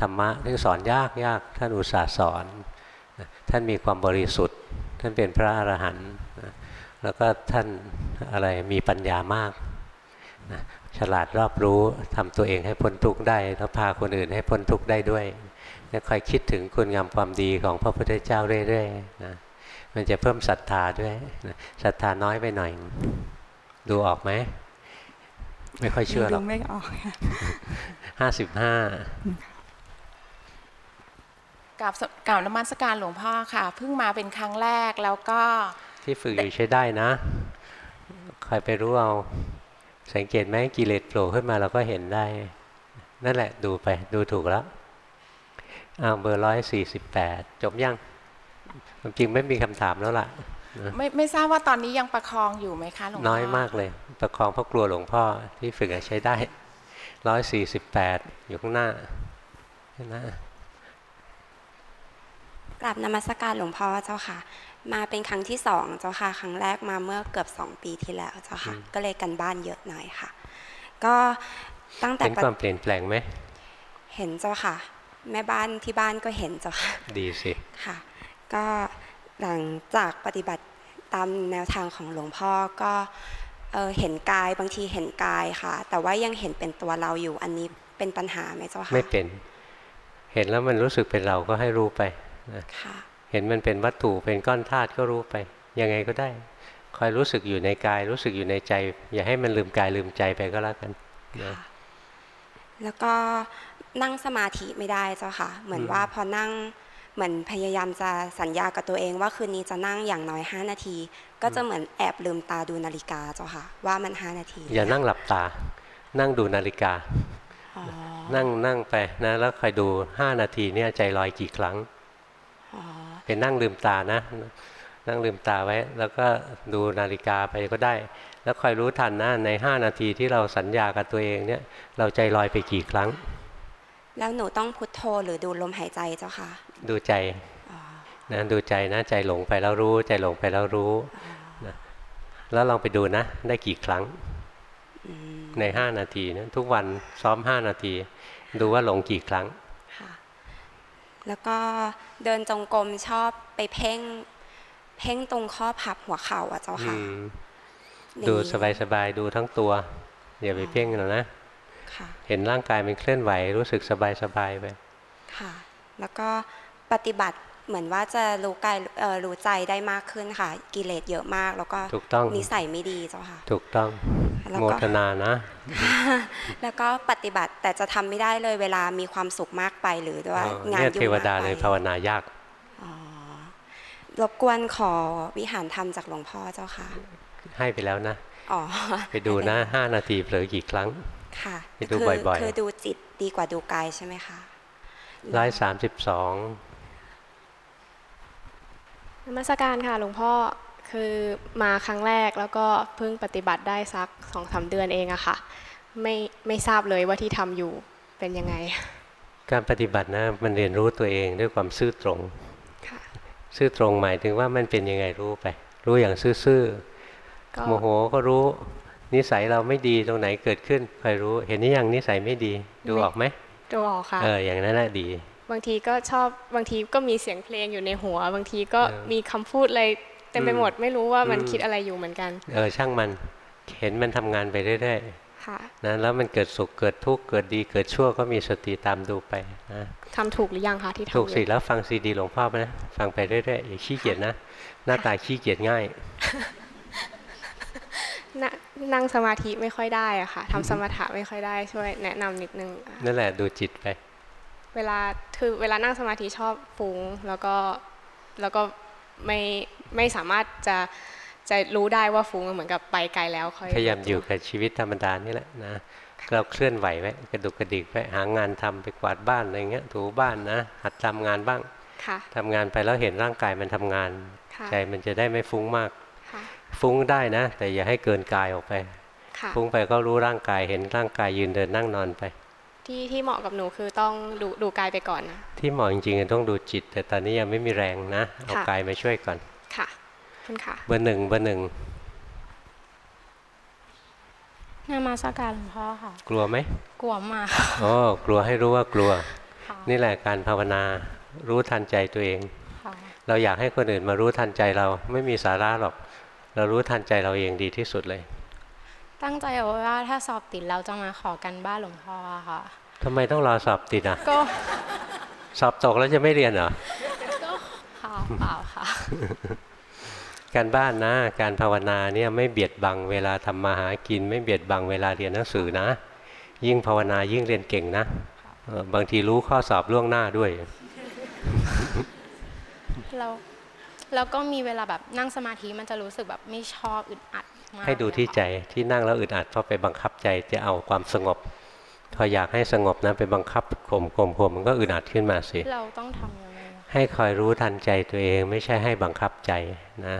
ธรรมะที่สอนยากยากท่านอุตส่าห์สอนนะท่านมีความบริสุทธิ์ ท่านเป็นพระอรหันต์นะแล้วก็ท่านอะไรมีปัญญามากนะ ฉลาดรอบรู้ทำตัวเองให้พ้นทุกข์ได้แล้วพาคนอื่นให้พ้นทุกข์ได้ด้วยแล้วคอยคิดถึงคุณงามความดีของพระพุทธเจ้าเรื่อยๆนะมันจะเพิ่มศรัทธาด้วยนะศรัทธาน้อยไปหน่อย ดูออกไหมไม่ค่อยเชื่อหรอกดูไม่ออกค่ะห้าสิบห้ากับกล่าวนมัสการหลวงพ่อค่ะเพิ่งมาเป็นครั้งแรกแล้วก็ที่ฝึกอยู่ใช้ได้นะคอยไปรู้เอา สังเกตไหมกิเลสโผล่ขึ้นมาเราก็เห็นได้ นั่นแหละดูไปดูถูกแล้วอ้าวเบอร์ร้อยสี่สิบแปดจบยังความจริงไม่มีคำถามแล้วล่ะนะไม่ไม่ทราบว่าตอนนี้ยังประคองอยู่ไหมคะหลวงพ่อน้อยมากเลย ประคองเพราะกลัวหลวงพ่อที่ฝึกอะใช้ได้ร้อยสี่สิบแปดอยู่ข้างหน้าเห็นไหมกราบนมัสการหลวงพ่อเจ้าค่ะ มาเป็นครั้งที่สองเจ้าค่ะ ครั้งแรกมาเมื่อเกือบสองปีที่แล้วเจ้าค่ะ ก็เลยกันบ้านเยอะหน่อยค่ะ ก็ตั้งแต่เห็นความเปลี่ยนแปลงไหมเห็นเจ้าค่ะ แม่บ้านที่บ้านก็เห็นเจ้าค่ะ ดีสิค่ะ ก็หลังจากปฏิบัติตามแนวทางของหลวงพ่อก็เอ่อเห็นกายบางทีเห็นกายค่ะ แต่ว่ายังเห็นเป็นตัวเราอยู่อันนี้เป็นปัญหาไหมเจ้าค่ะไม่เป็น เห็นแล้วมันรู้สึกเป็นเราก็ให้รู้ไปนะค่ะ เห็นมันเป็นวัตถุเป็นก้อนธาตุก็รู้ไป ยังไงก็ได้ คอยรู้สึกอยู่ในกาย รู้สึกอยู่ในใจ อย่าให้มันลืมกายลืมใจไปก็แล้วกันนะแล้วก็นั่งสมาธิไม่ได้เจ้าค่ะ เหมือนอืมว่าพอนั่งเหมือนพยายามจะสัญญากับตัวเองว่าคืนนี้จะนั่งอย่างน้อย 5 นาที ก็จะเหมือนแอบลืมตาดูนาฬิกาเจ้าค่ะ ว่ามัน 5 นาที อย่านั่งหลับตา นั่งดูนาฬิกาอ๋อนั่งนั่งไปนะแล้วคอยดูห้านาทีเนี่ยใจลอยกี่ครั้งอ๋อ เป็นนั่งลืมตานะ นั่งลืมตาไว้ แล้วก็ดูนาฬิกาไปก็ได้ แล้วคอยรู้ทันนะในห้านาทีที่เราสัญญากับตัวเองเนี่ย เราใจลอยไปกี่ครั้ง แล้วหนูต้องพุทโธหรือดูลมหายใจเจ้าค่ะ ดูใจนะดูใจนะใจหลงไปแล้วรู้ ใจหลงไปแล้วรู้นะแล้วลองไปดูนะ ได้กี่ครั้งในห้านาทีนะทุกวันซ้อมห้านาที ดูว่าหลงกี่ครั้ง แล้วก็เดินจงกรมชอบไปเพ่ง เพ่งตรงข้อพับหัวเข่าอะเจ้าค่ะอืมอย่างนี้ดูสบายๆดูทั้งตัว อย่าไปเพ่งหรอกนะค่ะเห็นร่างกายมันเคลื่อนไหวรู้สึกสบายๆไปค่ะ แล้วก็ปฏิบัติเหมือนว่าจะรู้กายเอ่อรู้ใจได้มากขึ้นค่ะ กิเลสเยอะมาก แล้วก็ถูกต้องนิสัยไม่ดีเจ้าค่ะ ถูกต้อง แล้วก็โมทนานะ แล้วก็ปฏิบัติแต่จะทำไม่ได้เลยเวลามีความสุขมากไปหรือว่าเอองานเนี่ยยุ่เทงวมากดาไปเลยภาวนายากรบกวนขอวิหารธรรมจากหลวงพ่อเจ้าค่ะ ให้ไปแล้วนะอ๋อไปดูนะห้านาทีเผลอกี่ครั้ง ค่ะไปดูคือบ่อยคือดูจิตดีกว่าดูกายใช่ไหมคะๆร้อยสามสิบสองนมัสการค่ะหลวงพ่อ คือมาครั้งแรกแล้วก็เพิ่งปฏิบัติได้สักสองสาเดือนเองอะค่ะ ไม่ไม่ทราบเลยว่าที่ทำอยู่เป็นยังไง การปฏิบัตินะมันเรียนรู้ตัวเองด้วยความซื่อตรงซื่อตรงหมายถึงว่ามันเป็นยังไงรู้ไป รู้อย่างซื่อก็ๆโมโหก็รู้ นิสัยเราไม่ดีตรงไหนเกิดขึ้นคอยรู้ เห็นนี่ยังนิสัยไม่ดี ดูออกไหมดูออกค่ะเอออย่างนั้นแหละดีบางทีก็ชอบบางทีก็มีเสียงเพลงอยู่ในหัว บางทีก็เออมีคำพูดอะไร เต็มไปหมดไม่รู้ว่ามันอืมคิดอะไรอยู่เหมือนกัน เออช่างมันเห็นมันทำงานไปเรื่อยค่ะๆนะแล้วมันเกิดสุขเกิดทุกข์เกิดดีเกิดชั่วก็มีสติตามดูไปนะทำถูกหรือยังคะที่ทำถูกสิอยู่แล้วฟังซีดีหลวงพ่อไปนะฟังไปเรื่อยๆอย่าขี้เกียจนะ หน้าตาขี้เกียจง่ายนนั่งสมาธิไม่ค่อยได้อะค่ะทำสมถะไม่ค่อยได้ช่วยแนะนำนิดนึงนั่นแหละดูจิตไป เวลาคือเวลานั่งสมาธิชอบฟุ้งแล้วก็แล้วก็ไม่ ไม่สามารถจะจะรู้ได้ว่าฟุ้งเหมือนกับไปไกลแล้วค่อยพยายามอยู่กับชีวิตธรรมดานี่แหละนะเราเคลื่อนไหวไว้กระดุกกระดิกไปหางานทำไปกวาดบ้านอะไรเงี้ยถูบ้านนะ หัดทำงานบ้างค่ะทำงานไปแล้วเห็นร่างกายมันทำงานค่ะใจมันจะได้ไม่ฟุ้งมากค่ะฟุ้งได้นะ แต่อย่าให้เกินกายออกไปค่ะฟุ้งไปก็รู้ร่างกายเห็นร่างกายยืนเดินนั่งนอนไป ที่ที่เหมาะกับหนูคือต้องดูดูกายไปก่อนนะที่เหมาะจริงๆต้องดูจิต แต่ตอนนี้ยังไม่มีแรงนะเอาค่ะกายมาช่วยก่อน ค่ะขอบคุณค่ะเบอร์หนึ่งเบอร์หนึ่งนามาสการหลวงพ่อค่ะ กลัวไหมกลัวมากอ๋อกลัวให้รู้ว่ากลัวค่ะนี่แหละการภาวนารู้ทันใจตัวเองค่ะเราอยากให้คนอื่นมารู้ทันใจเราไม่มีสาระหรอก เรารู้ทันใจเราเองดีที่สุดเลย ตั้งใจเอาไว้ว่าถ้าสอบติดเราจะมาขอกันบ้านหลวงพ่อค่ะทำไมต้องรอสอบติดอะก็สอบตกแล้วจะไม่เรียนเหรอก็ค่ะเปล่าค่ะ การบ้านนะ การภาวนาเนี่ยไม่เบียดบังเวลาทำมาหากิน ไม่เบียดบังเวลาเรียนหนังสือนะ ยิ่งภาวนายิ่งเรียนเก่งนะเออบางทีรู้ข้อสอบล่วงหน้าด้วยเราแล้วก็มีเวลาแบบนั่งสมาธิมันจะรู้สึกแบบไม่ชอบอึดอัดมากให้ดูที่ใจที่นั่งแล้วอึดอัดเพราะไปบังคับใจจะเอาความสงบ พออยากให้สงบนะไปบังคับข่มข่มข่มมันก็อึดอัดขึ้นมาสิเราต้องทำยังไงให้คอยรู้ทันใจตัวเองไม่ใช่ให้บังคับใจนะ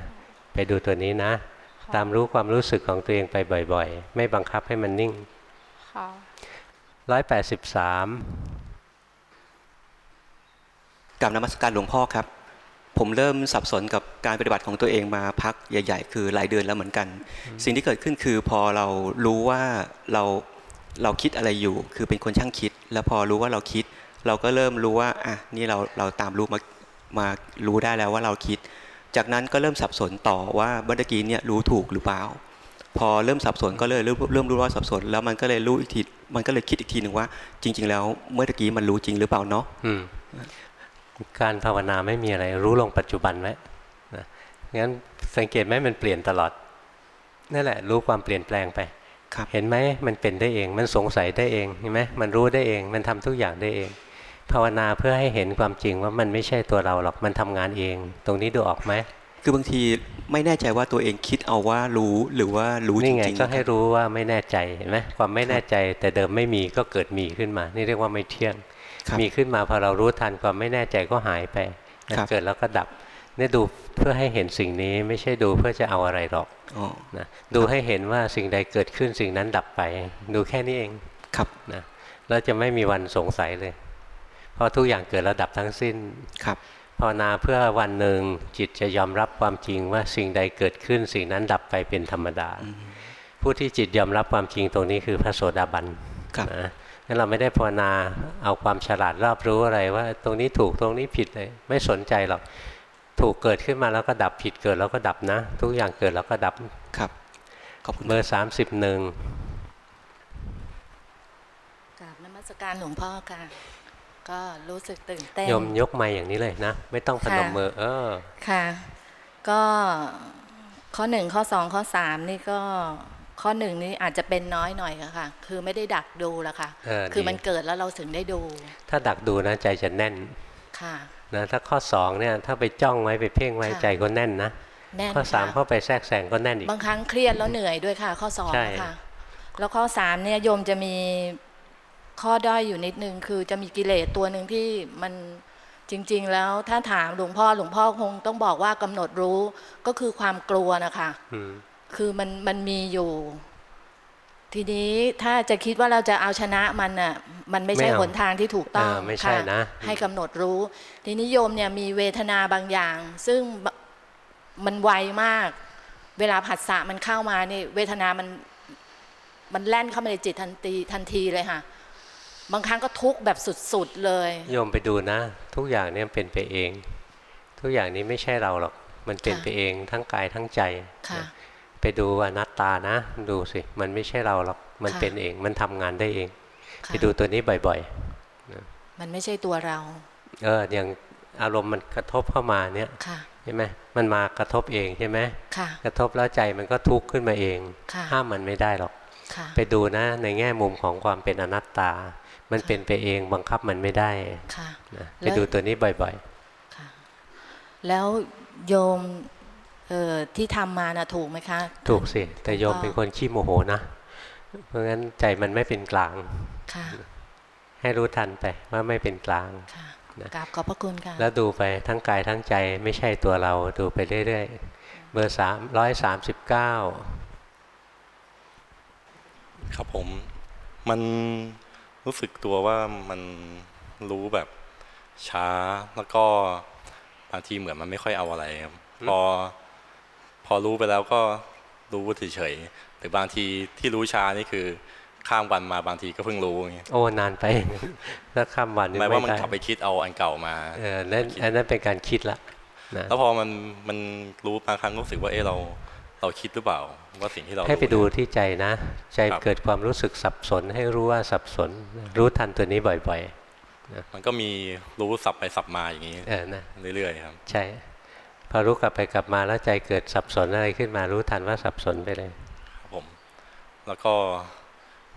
ไปดูตัวนี้นะ ตามรู้ความรู้สึกของตัวเองไปบ่อย ๆ ไม่บังคับให้มันนิ่งค่ะร้อยแปดสิบสามกับนมัสการหลวงพ่อครับ ผมเริ่มสับสนกับการปฏิบัติของตัวเองมาพักใหญ่ ๆ คือหลายเดือนแล้วเหมือนกัน สิ่งที่เกิดขึ้นคือพอเรารู้ว่าเราเราคิดอะไรอยู่ คือเป็นคนช่างคิด แล้วพอรู้ว่าเราคิด เราก็เริ่มรู้ว่าอะนี่เราเราตามรู้มามารู้ได้แล้วว่าเราคิด จากนั้นก็เริ่มสับสนต่อว่าเมื่อกี้เนี่ยรู้ถูกหรือเปล่า พอเริ่มสับสนก็เลยเริ่มเริ่มรู้ว่าสับสน แล้วมันก็เลยรู้อีกทีมันก็เลยคิดอีกทีหนึ่งว่า จริง ๆ แล้วเมื่อกี้มันรู้จริงหรือเปล่าเนาะอืมการภาวนาไม่มีอะไรรู้ลงปัจจุบันไว้นะงั้นสังเกตไหมมันเปลี่ยนตลอดนั่นแหละ รู้ความเปลี่ยนแปลงไปเห็นไหมมันเป็นได้เอง มันสงสัยได้เองเห็นไหมมันรู้ได้เอง มันทำทุกอย่างได้เอง ภาวนาเพื่อให้เห็นความจริงว่ามันไม่ใช่ตัวเราหรอกมันทำงานเอง ตรงนี้ดูออกไหมคือบางทีไม่แน่ใจว่าตัวเองคิดเอาว่ารู้หรือว่ารู้จนี่ไงริงๆก็ให้รู้ว่าไม่แน่ใจเห็นไหมความไม่แน่ใจแต่เดิมไม่มีก็เกิดมีขึ้นมา นี่เรียกว่าไม่เที่ยง มีขึ้นมาพอเรารู้ทันความไม่แน่ใจก็หายไปนะเกิดแล้วก็ดับนี่ดูเพื่อให้เห็นสิ่งนี้ไม่ใช่ดูเพื่อจะเอาอะไรหรอกอ๋อนะดูให้เห็นว่าสิ่งใดเกิดขึ้นสิ่งนั้นดับไป ดูแค่นี้เองครับนะแล้วจะไม่มีวันสงสัยเลย เพราะทุกอย่างเกิดแล้วดับทั้งสิ้นครับภาวนาเพื่อวันหนึ่งจิตจะยอมรับความจริงว่าสิ่งใดเกิดขึ้น สิ่งนั้นดับไปเป็นธรรมดา ผู้ที่จิตยอมรับความจริงตรงนี้คือพระโสดาบันนะงั้นเราไม่ได้ภาวนาเอาความฉลาดรอบรู้อะไรว่า ตรงนี้ถูกตรงนี้ผิดเลยไม่สนใจหรอกถูกเกิดขึ้นมาแล้วก็ดับผิดเกิดแล้วก็ดับนะ ทุกอย่างเกิดแล้วก็ดับครับขอบคุณเบอร์สามสิบหนึ่งกราบนมัสการหลวงพ่อค่ะ ก็รู้สึกตื่นเต้นโยมยกไม้อย่างนี้เลยนะ ไม่ต้องพนมมือ เออค่ะ ก็ข้อหนึ่งข้อสองข้อสามนี่ก็ข้อหนึ่งนี่อาจจะเป็นน้อยหน่อยอะค่ะ คือไม่ได้ดักดูละค่ะเออคือดีมันเกิดแล้วเราถึงได้ดู ถ้าดักดูนะใจจะแน่นค่ะนะถ้าข้อสองเนี่ยถ้าไปจ้องไว้ไปเพ่งไว้ค่ะใจก็แน่นนะแน่นข้อสามค่ะเข้าไปแทรกแซงก็แน่นอีกบางครั้งเครียดแล้วเหนื่อยด้วยค่ะ ข้อสองใช่ค่ะแล้วข้อสามเนี่ยโยมจะมี ข้อด้อยอยู่นิดนึงคือจะมีกิเลสตัวหนึ่งที่มันจริง ๆ แล้วถ้าถามหลวงพ่อหลวงพ่อคงต้องบอกว่ากำหนดรู้ก็คือความกลัวนะคะอืมคือมันมันมีอยู่ ทีนี้ถ้าจะคิดว่าเราจะเอาชนะมันน่ะมันไม่ใช่ไม่เอาหนทางที่ถูกต้องเออไม่ใช่ค่นะให้กำหนดรู้ ทีนี้โยมเนี่ยมีเวทนาบางอย่าง ซึ่งบมันไวมาก เวลาผัสสะมันเข้ามานี่เวทนามันมันแล่นเข้ามาในจิตทันทีทันทีเลยค่ะ บางครั้งก็ทุกข์แบบสุดๆเลย โยมไปดูนะ ทุกอย่างเนี่ยเป็นไปเอง ทุกอย่างนี้ไม่ใช่เราหรอก มันเป็นค่ะไปเองทั้งกายทั้งใจค่ะนะไปดูอนัตตานะดูสิ มันไม่ใช่เราหรอกมันค่ะเป็นเอง มันทำงานได้เองค่ะไปดูตัวนี้บ่อยมันไม่ใช่ตัวเราๆเอออย่างอารมณ์มันกระทบเข้ามาเนี่ยค่ะใช่ไหมมันมากระทบเองใช่ไหมค่ะกระทบแล้วใจมันก็ทุกข์ขึ้นมาเองค่ะห้ามมันไม่ได้หรอกค่ะไปดูนะในแง่มุมของความเป็นอนัตตา มันเป็นไปเองบังคับมันไม่ได้ค่ะนะแล้ไปวดูตัวนี้บ่อยแล้วโยมเอ่อที่ทำมานะถูกไหมคะๆถูกสิ แต่โยมก็เป็นคนขี้โมโหนะ เพราะงั้นใจมันไม่เป็นกลางค่ะให้รู้ทันไปว่าไม่เป็นกลางนะกราบขอบพระคุณค่ะ แล้วดูไปทั้งกายทั้งใจไม่ใช่ตัวเราดูไปเรื่อยๆ เบอร์สามร้อยสามสิบเก้าครับผมมัน รู้สึกตัวว่ามันรู้แบบช้าแล้วก็บางทีเหมือนมันไม่ค่อยเอาอะไรครับพอพอรู้ไปแล้วก็รู้เฉยๆหรือบางทีที่รู้ช้านี่คือข้ามวันมาบางทีก็เพิ่งรู้อย่างเงี้ยโอ้นานไปถ้าข้ามวันนี่หมายไม่ว่ามันได้กลับไปคิดเอาอันเก่ามาเออนั่นอันนั้นเป็นการคิดละนะแล้วพอมันมันรู้บางครั้งก็รู้สึกว่าเออเราเราคิดหรือเปล่า ว่าสิ่งที่เราให้ไปรู้ดูเนี่ยที่ใจนะ ใจครับเกิดความรู้สึกสับสน ให้รู้ว่าสับสน รู้ทันตัวนี้บ่อยๆนะมันก็มีรู้สับไปสับมาอย่างนี้เออนะเรื่อยๆครับใช่พอรู้กลับไปกลับมาแล้วใจเกิดสับสนอะไรขึ้นมารู้ทันว่าสับสนไปเลยครับผม แล้วก็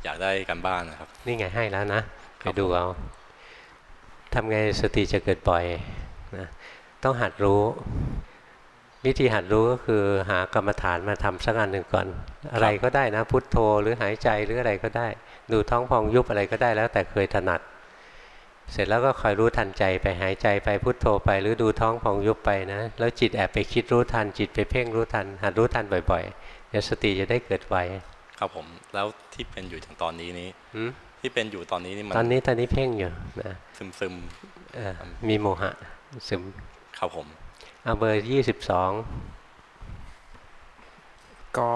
อยากได้กันบ้านนะครับ นี่ไงให้แล้วนะไปดูเอาทำไงสติจะเกิดบ่อยนะต้องหัดรู้ วิธีหัดรู้ก็คือหากรรมฐานมาทำสักอันหนึ่งก่อน อะไรก็ได้นะ พุทโธหรือหายใจหรืออะไรก็ได้ ดูท้องพองยุบอะไรก็ได้แล้วแต่เคยถนัด เสร็จแล้วก็คอยรู้ทันใจไปหายใจไปพุทโธไป หรือดูท้องพองยุบไปนะ แล้วจิตแอบไปคิดรู้ทัน จิตไปเพ่งรู้ทัน หัดรู้ทันบ่อยๆเดี๋ยวสติจะได้เกิดไวครับผมแล้วที่เป็นอยู่ถึงตอนนี้นี้หืมที่เป็นอยู่ตอนนี้นี่มันตอนนี้ตอนนี้เพ่งอยู่นะซึมซึมเออมีโมหะซึมๆครับผม เอาเบอร์ยี่สิบสองก็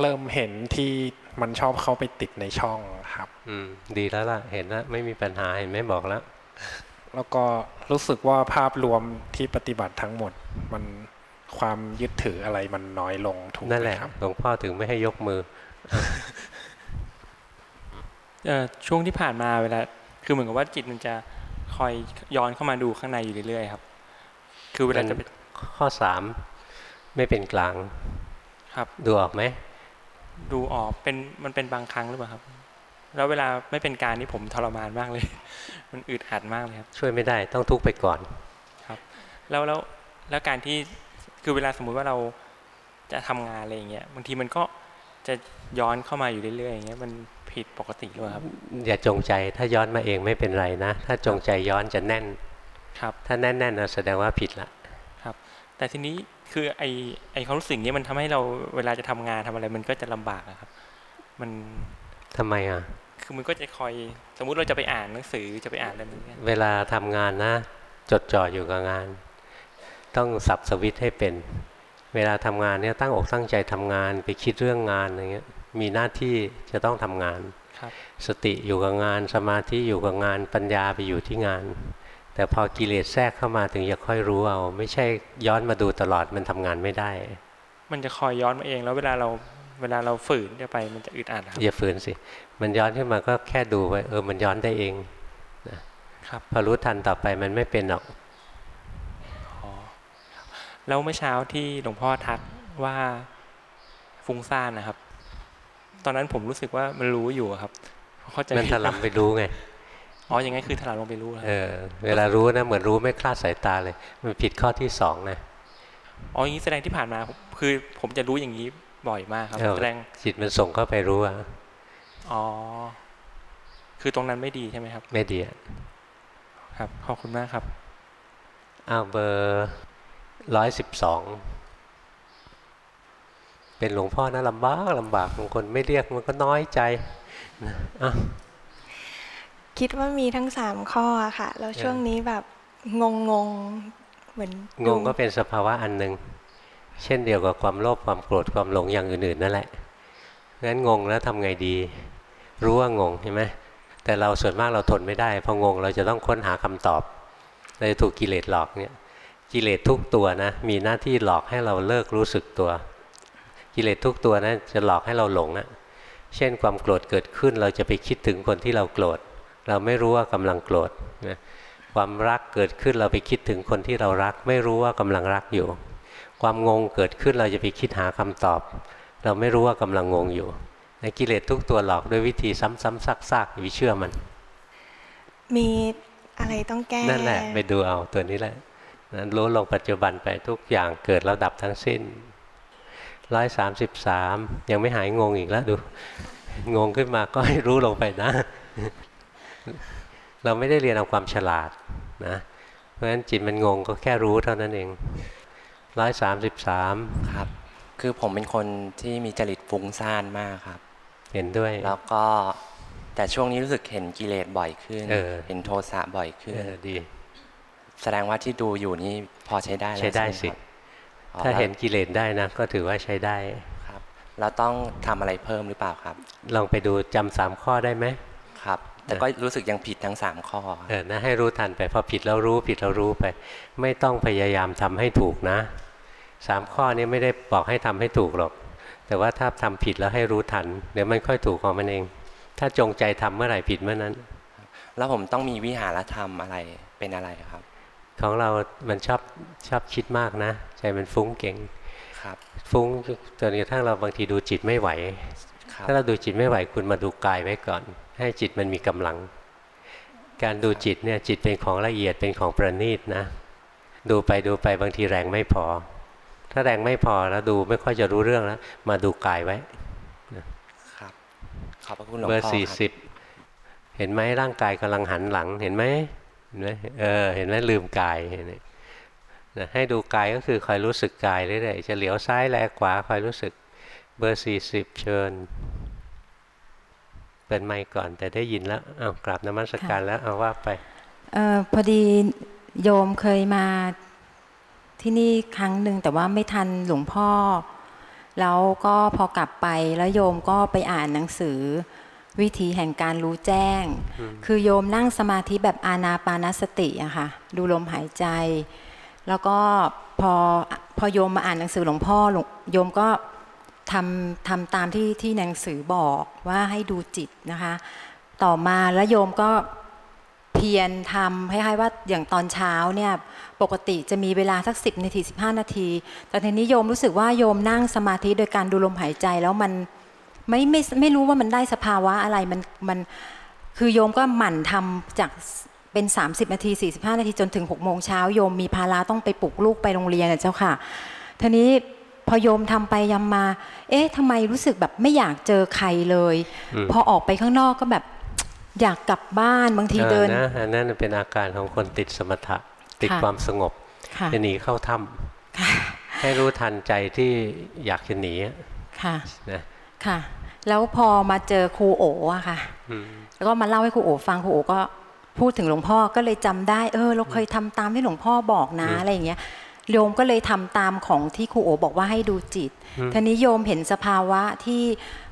เริ่มเห็นที่มันชอบเข้าไปติดในช่องครับ อืม ดีแล้วล่ะ เห็นแล้วไม่มีปัญหาเห็นไหมบอกแล้ว แล้วก็รู้สึกว่าภาพรวมที่ปฏิบัติทั้งหมด มันความยึดถืออะไรมันน้อยลงถูกไหนั่นมแหละครับหลวงพ่อถึงไม่ให้ยกมือเอ่อช่วงที่ผ่านมาเวลาคือเหมือนกับว่าจิตมันจะคอยย้อนเข้ามาดูข้างในอยู่เรื่อยๆครับ คือเวลาจะไปข้อสามไม่เป็นกลาง ครับ ดูออกไหมดูออกเป็นมันเป็นบางครั้งหรือเปล่าครับ แล้วเวลาไม่เป็นการนี่ผมทรมานมากเลย มันอึดอัดมากเลยครับ ช่วยไม่ได้ต้องทุกข์ไปก่อนครับ แล้วแล้วแล้วการที่คือเวลาสมมุติว่าเราจะทำงานอะไรอย่างเงี้ยบางทีมันก็จะย้อนเข้ามาอยู่เรื่อยๆอย่างเงี้ยมันผิดปกติหรือเปล่าครับอย่าจงใจถ้าย้อนมาเองไม่เป็นไรนะ ถ้าจงใจย้อนจะแน่น ครับถ้าแน่นๆนะแสดงว่าผิดละครับ แต่ทีนี้คือไอไอความรู้สึกนี้มันทำให้เราเวลาจะทำงานทำอะไร มันก็จะลำบากอะครับ มันทำไมอะ คือมันก็จะคอยสมมุติเราจะไปอ่านหนังสือจะไปอ่านอะไรแบบเนี้ยเวลาทำงานนะ จดจ่ออยู่กับงาน ต้องสับสวิตช์ให้เป็น เวลาทำงานเนี่ยตั้งอกตั้งใจทำงานไปคิดเรื่องงานอะไรเงี้ยมีหน้าที่จะต้องทำงานครับสติอยู่กับงานสมาธิอยู่กับงานปัญญาไปอยู่ที่งาน แต่พอกิเลสแทรกเข้ามาถึงจะค่อยรู้เอา ไม่ใช่ย้อนมาดูตลอดมันทำงานไม่ได้ มันจะคอยย้อนมาเองแล้วเวลาเราเวลาเราฝืนจะไปมันจะอึดอัดครับอย่าฝืนสิ มันย้อนขึ้นมาก็แค่ดูไว้เออมันย้อนได้เองนะครับพอรู้ทันต่อไปมันไม่เป็นหรอกอ๋อแล้วเมื่อเช้าที่หลวงพ่อทักว่าฟุ้งซ่านนะครับ ตอนนั้นผมรู้สึกว่ามันรู้อยู่อะครับเข้าใจมันถลำไปรู้ไง อ๋ออย่างงั้นคือถลำลงไปรู้แล้วเออเวลารู้นะเหมือนรู้ไม่คลาดสายตาเลย มันผิดข้อที่สองนะอ๋ออย่างนี้แสดงที่ผ่านมาผมคือผมจะรู้อย่างนี้บ่อยมากครับเออแสดงจิตมันส่งเข้าไปรู้อะอ๋อคือตรงนั้นไม่ดีใช่ไหมครับ ไม่ดีอะครับขอบคุณมากครับอ้าวเบอร์ร้อยสิบสองเป็นหลวงพ่อนะลำบากลำบากบางคนไม่เรียกมันก็น้อยใจนะอะ คิดว่ามีทั้งสามข้ออะค่ะแล้วช่วงนี้แบบงงงๆเหมือนงดูงก็เป็นสภาวะอันหนึ่งเช่นเดียวกับความโลภความโกรธความหลงอย่างอื่นๆนั่นแหละงั้นงงแล้วทำไงดี รู้ว่างงใช่ไหมแต่เราส่วนมากเราทนไม่ได้พองงเราจะต้องค้นหาคำตอบเราจะถูกกิเลสหลอกเนี่ยกิเลสทุกตัวนะมีหน้าที่หลอกให้เราเลิกรู้สึกตัว กิเลสทุกตัวนะจะหลอกให้เราหลงอะเช่นความโกรธเกิดขึ้นเราจะไปคิดถึงคนที่เราโกรธ เราไม่รู้ว่ากำลังโกรธนะความรักเกิดขึ้นเราไปคิดถึงคนที่เรารัก ไม่รู้ว่ากำลังรักอยู่ ความงงเกิดขึ้นเราจะไปคิดหาคำตอบ เราไม่รู้ว่ากำลังงงอยู่ในกิเลสทุกตัวหลอกด้วยวิธีซ้ำๆซากๆอย่าไปเชื่อมัน มีอะไรต้องแก้นั่นแหละไปดูเอาตัวนี้แหละนั้นรู้ลงปัจจุบันไปทุกอย่างเกิดแล้วดับทั้งสิ้นร้อยสามสิบสามยังไม่หายงงอีกแล้วดู งงขึ้นมาก็ให้รู้ลงไปนะ เราไม่ได้เรียนเอาความฉลาดนะเพราะฉะนั้นจิตมันงงก็แค่รู้เท่านั้นเองร้อยสามสิบสามครับ คือผมเป็นคนที่มีจริตฟุ้งซ่านมากครับ เห็นด้วยแล้วก็แต่ช่วงนี้รู้สึกเห็นกิเลสบ่อยขึ้นเออเห็นโทสะบ่อยขึ้นเออดี แสดงว่าที่ดูอยู่นี่พอใช้ได้แล้วใช้ได้หมสิครับอ๋อถ้าเห็นแล้วกิเลสได้นะ ก็ถือว่าใช้ได้ครับ แล้วต้องทำอะไรเพิ่มหรือเปล่าครับ ลองไปดูจำสามข้อได้ไหมครับ แต่ก็รู้สึกยังผิดทั้งสามข้อเออนะให้รู้ทันไปพอผิดแล้วรู้ผิดแล้วรู้ไป ไม่ต้องพยายามทำให้ถูกนะสามข้อนี้ไม่ได้บอกให้ทำให้ถูกหรอก แต่ว่าถ้าทำผิดแล้วให้รู้ทัน เดี๋ยวมันค่อยถูกของมันเอง ถ้าจงใจทำเมื่อไหร่ผิดเมื่อนั้น แล้วผมต้องมีวิหารธรรมอะไรเป็นอะไรครับ ของเรา มันชอบชอบคิดมากนะ ใจมันฟุ้งเก่งครับ ฟุ้งจนกระทั่งเราบางทีดูจิตไม่ไหวครับถ้าเราดูจิตไม่ไหวคุณมาดูกายไว้ก่อน ให้จิตมันมีกำลัง การดูจิตเนี่ยจิตเป็นของละเอียดเป็นของประณีตนะ ดูไปดูไปบางทีแรงไม่พอ ถ้าแรงไม่พอแล้วดูไม่ค่อยจะรู้เรื่องแล้ว มาดูกายไว้ครับขอบพระคุณหลวงเบพ่ออร์สี่คสิรับบเห็นไหมร่างกายกำลังหันหลังเห็นไหมเห็นไหมเออเห็นไหมลืมกายเห็นไหมนะให้ดูกายก็คือคอยรู้สึกกายเรื่อยๆจะเหลียวซ้ายแลขวาคอยรู้สึกเบอร์สี่สิบเชิญ เปิดไมค์ก่อนแต่ได้ยินแล้วเอาวกราบนมัสการแล้วเอาว่าไปเออพอดีโยมเคยมาที่นี่ครั้งหนึ่งแต่ว่าไม่ทันหลวงพ่อ แล้วก็พอกลับไปแล้วโยมก็ไปอ่านหนังสือ วิธีแห่งการรู้แจ้งอืมคือโยมนั่งสมาธิแบบอานาปานสติอะค่ะดูลมหายใจ แล้วก็พอพอโยมมาอ่านหนังสือหลวงพ่อหลวงโยมก็ ทำทำตามที่ที่หนังสือบอกว่าให้ดูจิตนะคะ ต่อมาแล้วโยมก็เพียรทำคล้ายๆว่าอย่างตอนเช้าเนี่ยปกติจะมีเวลาสักสิบนาทีสิบห้านาที แต่ทีนี้โยมรู้สึกว่าโยมนั่งสมาธิโดยการดูลมหายใจแล้วมันไม่ไม่ไม่รู้ว่ามันได้สภาวะอะไรมันมันคือโยมก็หมั่นทำจากเป็น 30 นาที 45 นาทีจนถึง6โมงเช้าโยมมีภาระต้องไปปลุกลูกไปโรงเรียนนะเจ้าค่ะทีนี้ พอโยมทำไปยำมา เอ๊ะทำไมรู้สึกแบบไม่อยากเจอใครเลยอืมพอออกไปข้างนอกก็แบบอยากกลับบ้านบางทีเดินออนะอันนั้นเป็นอาการของคนติดสมถะ ติดค่ะความสงบค่ะจะหนีเข้าถ้ำให้รู้ทันใจที่อยากจะหนีอะค่ะนะค่ะ แล้วพอมาเจอครูโออะค่ะอืมแล้วก็มาเล่าให้ครูโอฟังครูโอก็พูดถึงหลวงพ่อก็เลยจำได้ เออ เราเคยทำตามที่หลวงพ่อบอกนะอะไรอย่างเงี้ย โยมก็เลยทำตามของที่ครูโอบอกว่าให้ดูจิตอืมทีนี้โยมเห็นสภาวะที่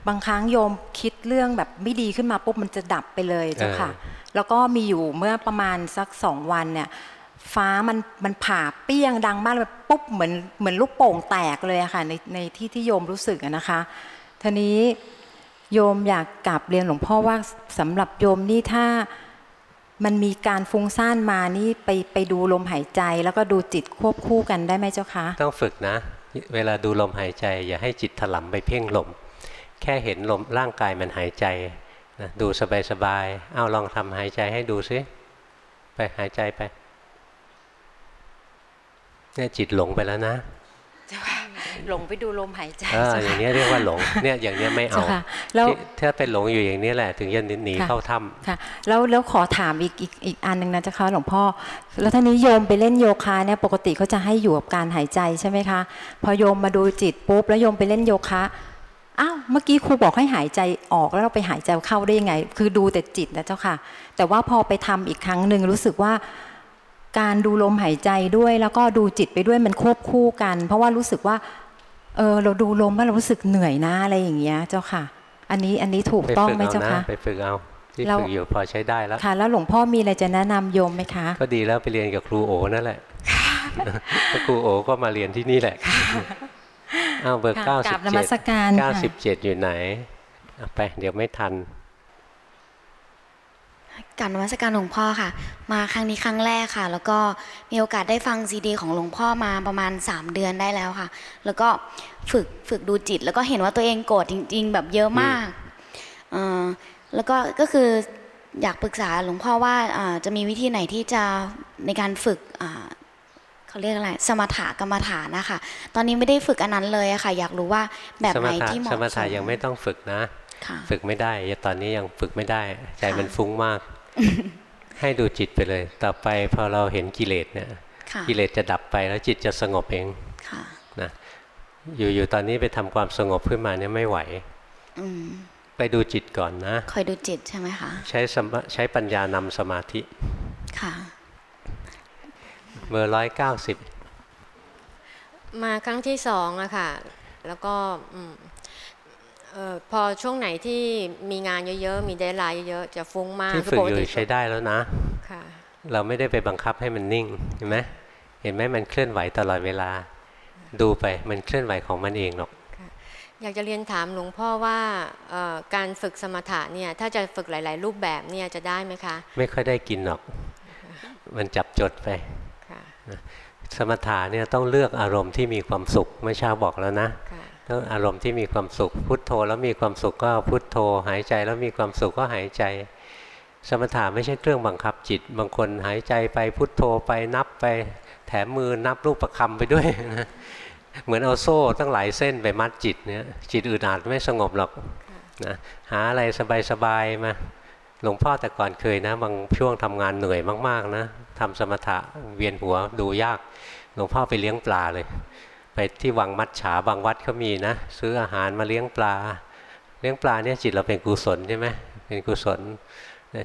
บางครั้งโยมคิดเรื่องแบบไม่ดีขึ้นมาปุ๊บมันจะดับไปเลยเจ้าค่ะ แล้วก็มีอยู่เมื่อประมาณสักสองวันเนี่ยฟ้ามันมันผ่าเปี้ยงดังมากเลยแบบปุ๊บเหมือนเหมือนลูกโป่งแตกเลยอะค่ะในในที่ที่โยมรู้สึกอะนะคะทีนี้โยมอยากกลับเรียนหลวงพ่อว่าสำหรับโยมนี่ถ้า มันมีการฟุ้งซ่านมานี่ไปไปดูลมหายใจ แล้วก็ดูจิตควบคู่กันได้ไหมเจ้าคะ ต้องฝึกนะ เวลาดูลมหายใจ อย่าให้จิตถลำไปเพ่งลม แค่เห็นลมร่างกายมันหายใจนะดูสบายๆเอาลองทำหายใจให้ดูซิไปหายใจไปเนี่ยจิตหลงไปแล้วนะ หลงไปดูลมหายใจเออเจ้าอค่ะย่างเนี้ยเรียกว่าหลงเนี่ยอย่างเนี้ยไม่เอาเจ้าค่ะแล้วที่ถ้าเป็นหลงอยู่อย่างนี้แหละ ถึงจะหนีค่ะเข้าถ้ำค่ะแล้วแล้วขอถามอีกอีกอีกอันหนึ่งนะเจ้าค่ะหลวงพ่อ แล้วท่านี้โยมไปเล่นโยคะเนี่ยปกติเขาจะให้อยู่กับการหายใจใช่ไหมคะ พอโยมมาดูจิตปุ๊บแล้วโยมไปเล่นโยคะอ้าวเมื่อกี้ครูบอกให้หายใจออกแล้วเราไปหายใจเข้าได้ยังไง คือดูแต่จิตนะเจ้าค่ะ แต่ว่าพอไปทำอีกครั้งหนึ่งรู้สึกว่า การดูลมหายใจด้วย แล้วก็ดูจิตไปด้วยมันควบคู่กัน เพราะว่ารู้สึกว่า เออเราดูลมแล้วเรารู้สึกเหนื่อยนะอะไรอย่างเงี้ย เจ้าค่ะ อันนี้อันนี้ถูกไปต้องฝึกไหมเอาเจ้านะค่ะไปฝึกเอาที่เราฝึกอยู่พอใช้ได้แล้วค่ะ แล้วหลวงพ่อมีอะไรจะแนะนำโยมไหมคะ ก็ดีแล้วไปเรียนกับครูโอนั่นแหละแล้วครูโอก็มาเรียนที่นี่แหละอ้าวเบอร์ค่ะเก้ากสิราบบนเจ็มัดสการค่ะเก้าสิบเจ็ดอยู่ไหนเอาไปเดี๋ยวไม่ทัน กรารนมัสการหลวงพ่อค่ะ มาครั้งนี้ครั้งแรกค่ะ แล้วก็มีโอกาสได้ฟังซีดี ของหลวงพ่อมาประมาณ 3 เดือนได้แล้วค่ะ แล้วก็ฝึกฝึกดูจิต แล้วก็เห็นว่าตัวเองโกรธจริง ๆ แบบเยอะมากเอ่อแล้วก็ก็คืออยากปรึกษาหลวงพ่อว่าอ่าจะมีวิธีไหนที่จะในการฝึกอ่าเขาเรียกอะไรสมถะกรรมฐานนะคะตอนนี้ไม่ได้ฝึกอันนั้นเลยอะค่ะ อยากรู้ว่าแบบสไหมนถะที่เหมาะสสมมถะยังไม่ต้องฝึกนะค่ะฝึกไม่ได้ตอนนี้ยังฝึกไม่ได้ ใจมันฟุ้งมาก ให้ดูจิตไปเลย ต่อไปพอเราเห็นกิเลสเนี่ยค่ะกิเลสจะดับไปแล้วจิตจะสงบเองค่ะนะอยู่ๆตอนนี้ไปทำความสงบขึ้นมาเนี่ยไม่ไหวอืมไปดูจิตก่อนนะคอยดูจิตใช่ไหมคะใช้สมใช้ปัญญานำสมาธิค่ะเบอร์ร้อยเก้าสิบมาครั้งที่สองอะค่ะ แล้วก็อืมเออ พอช่วงไหนที่มีงานเยอะๆ มี deadline เยอะๆ จะฟุ้งมากที่คืฝึกปอยู่ติใช้ได้แล้วนะค่ะเราไม่ได้ไปบังคับให้มันนิ่ง เห็นไหมเห็นไหมมันเคลื่อนไหวตลอดเวลา ดูไปมันเคลื่อนไหวของมันเองหรอกอยากจะเรียนถามหลวงพ่อว่าเอ่อการฝึกสมถะเนี่ยถ้าจะฝึกหลาย ๆ รูปแบบเนี่ยจะได้ไหมคะ ไม่ค่อยได้กินหรอก มันจับจดไปค่ะนะสมถะเนี่ยต้องเลือกอารมณ์ที่มีความสุขเมื่อเช้าบอกแล้วนะ ต้องอารมณ์ที่มีความสุข พุทโธแล้วมีความสุขก็พุทโธ หายใจแล้วมีความสุขก็หายใจ สมถะไม่ใช่เครื่องบังคับจิต บางคนหายใจไปพุทโธไปนับไป แถมมือนับรูปประคำไปด้วยนะเหมือนเอาโซ่ตั้งหลายเส้นไปมัดจิตเนี่ยจิตอื่นอาจไม่สงบหรอกนะหาอะไรสบายๆมาหลวงพ่อแต่ก่อนเคยนะ บางช่วงทำงานเหนื่อยมากๆนะทำสมถะเวียนหัวดูยาก หลวงพ่อไปเลี้ยงปลาเลย ไปที่วังมัดฉาบางวัดเขามีนะ ซื้ออาหารมาเลี้ยงปลา เลี้ยงปลาเนี่ยจิตเราเป็นกุศลใช่ไหมเป็นกุศล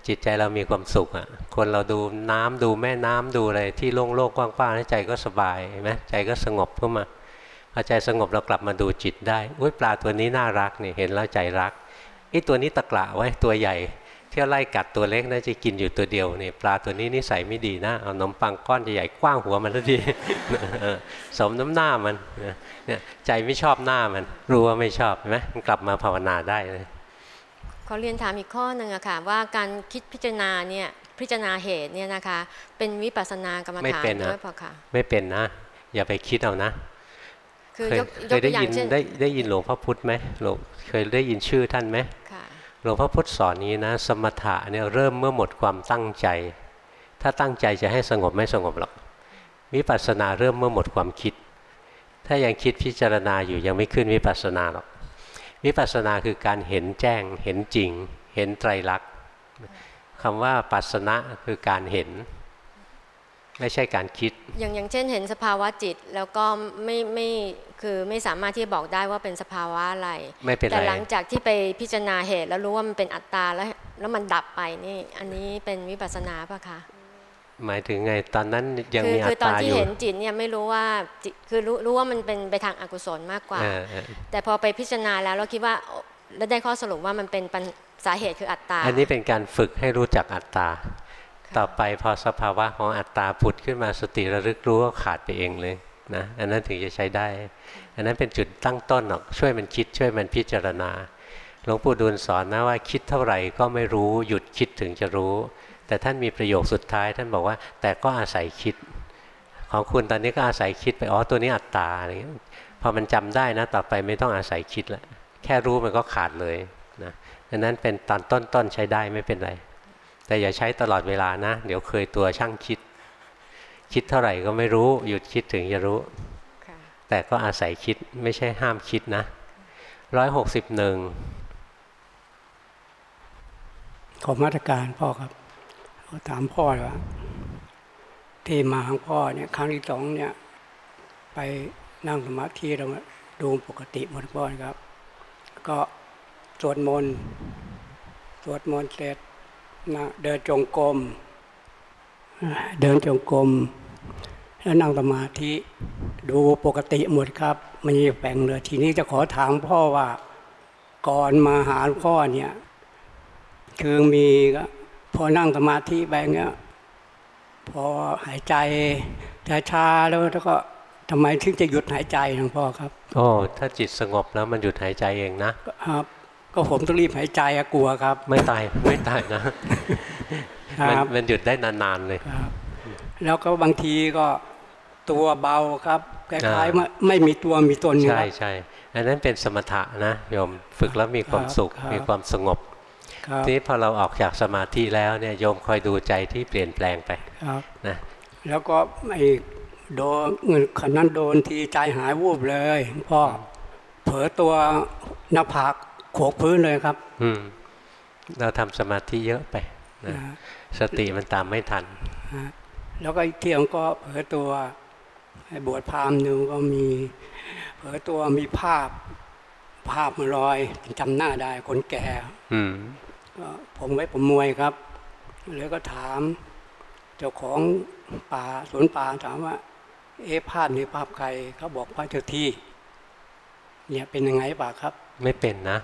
จิตใจเรามีความสุขอะ คนเราดูน้ำดูแม่น้ำดูอะไรที่โล่งๆกว้างๆใใจก็สบายเห็นไหมใจก็สงบขึ้นมาพอใจสงบเรากลับมาดูจิตได้อุ้ยปลาตัวนี้น่ารักนี่เห็นแล้วใจรักไอ้ตัวนี้ตะกละไว้ตัวใหญ่ เที่ยวไล่กัดตัวเล็กน่าจะกินอยู่ตัวเดียวนี่ปลาตัวนี้นิสัยไม่ดีนะเอานมปังก้อนใหญ่ๆกว้างหัวมันทันทีเออสมน้ำหน้ามันเนี่ยใจไม่ชอบหน้ามันรู้ว่าไม่ชอบเห็นไหมมันกลับมาภาวนาได้เลยขอเรียนถามอีกข้อหนึ่งอะค่ะว่าการคิดพิจารณาเนี่ยพิจารณาเหตุเนี่ยนะคะ เป็นวิปัสสนากรรมไม่ฐานเป็นด้นะวยเปล่าคะไม่เป็นนะ อย่าไปคิดเอานะคือเคยยกเคยยกตัได้วอย่ายิงนเช่นได้ได้ยินหลวงพ่อพุธไหมหลวงเคยได้ยินชื่อท่านไหมค่ะ หลวงพ่อพุธสอนนี้นะสมถะเนี่ยเริ่มเมื่อหมดความตั้งใจ ถ้าตั้งใจจะให้สงบไม่สงบหรอกวิปัสสนาเริ่มเมื่อหมดความคิด ถ้ายังคิดพิจารณาอยู่ยังไม่ขึ้นวิปัสสนาหรอกวิปัสสนาคือการเห็นแจ้ง เห็นจริง เห็นไตรลักษณ์คำว่าปัสสนะคือการเห็น ไม่ใช่การคิด อย่างอย่างเช่นเห็นสภาวะจิตแล้วก็ไม่ไม่ คือไม่สามารถที่จะบอกได้ว่าเป็นสภาวะอะไรไม่เป็นไรแต่หลังจากที่ไปพิจารณาเหตุแล้วรู้ว่ามันเป็นอัตตาแล้วแล้วมันดับไปนี่ อันนี้เป็นวิปัสสนาปะคะหมายถึงไงตอนนั้นยังคืมีออัคือตตอนตาอที่ยู่เห็นจิตเนี่ยไม่รู้ว่าจิตคือรู้รู้ว่ามันเป็นไปทางอกุศลมากกว่าเออเออแต่พอไปพิจารณาแล้วเราคิดว่าแล้วได้ข้อสรุปว่ามันเป็นปัญสาเหตุคืออัตตา อันนี้เป็นการฝึกให้รู้จักอัตตา ต่อไปพอสภาวะของอัตตาผุดขึ้นมาสติระลึกรู้ก็ขาดไปเองเลย นะอันนั้นถึงจะใช้ได้ อันนั้นเป็นจุดตั้งต้นหรอกช่วยมันคิดช่วยมันพิจารณาหลวงปู่ดูลสอนนะว่าคิดเท่าไหร่ก็ไม่รู้หยุดคิดถึงจะรู้ แต่ท่านมีประโยคสุดท้าย ท่านบอกว่า แต่ก็อาศัยคิด ของคุณตอนนี้ก็อาศัยคิดไปอ๋อตัวนี้อัตตาอะไรเงี้ยพอมันจำได้นะต่อไปไม่ต้องอาศัยคิดละแค่รู้มันก็ขาดเลยนะดังนั้นเป็นตอนต้นๆใช้ได้ไม่เป็นไร แต่อย่าใช้ตลอดเวลานะ เดี๋ยวเคยตัวช่างคิด คิดเท่าไหร่ก็ไม่รู้ หยุดคิดถึงจะรู้ แต่ก็อาศัยคิดไม่ใช่ห้ามคิดนะร้อยหกสิบหนึ่งขอมาตรการพ่อครับถามพ่อว่าที่มาของพ่อเนี่ยครั้งที่สองเนี่ย ไปนั่งสมาธิเราดูปกติหมดพ่อนะครับ ก็สวดมนต์สวดมนต์เสร็จนะเดินจงกรมเดินจงกรม แล้วนั่งสมาธิดูปกติหมดครับไม่มีแปลงเลยทีนี้จะขอถามพ่อว่าก่อนมาหาพ่อเนี่ยคือมีก็พอนั่งสมาธิไปเงี้ยพอหายใจช้าๆแล้วแล้วก็ทำไมถึงจะหยุดหายใจหลวงพ่อครับโอ้ถ้าจิตสงบแล้วมันหยุดหายใจเองนะครับ ก็ผมต้องรีบหายใจอะกลัวครับ ไม่ตายไม่ตายนะมันครับมันหยุดได้นานๆเลยแล้วก็บางทีก็ ตัวเบาครับคล้ายๆไม่ไม่มีตัวมีตนคใช่รับใช่อันนั้นเป็นสมถะนะโยมฝึกแล้วมีความครับสุขครับมีความสงบครับทีนี้พอเราออกจากสมาธิแล้วเนี่ยโยมคอยดูใจที่เปลี่ยนแปลงไปครับนะแล้วก็ไอ้โดนเงินขนั้นโดนทีใจหายวูบเลยพ่อเผลอตัวหน้าผากโขกพื้นเลยครับ อืมเราทำสมาธิเยอะไปนะนะสติมันตามไม่ทันฮะแล้วก็อีกเที่ยงก็เผลอตัวให้ บวชพราหมณ์หนึ่งก็มีเผลอตัวมีภาพภาพมาลอยจำหน้าได้คนแก่อืมก็ผมไว้ผมมวยครับแล้วก็ถาม เจ้าของป่าสวนป่าถามว่า เอ๊ะภาพนี้ภาพใครเขาบอกว่าเจ้าที่ เนี่ยเป็นยังไงป่าครับ ไม่เป็นนะ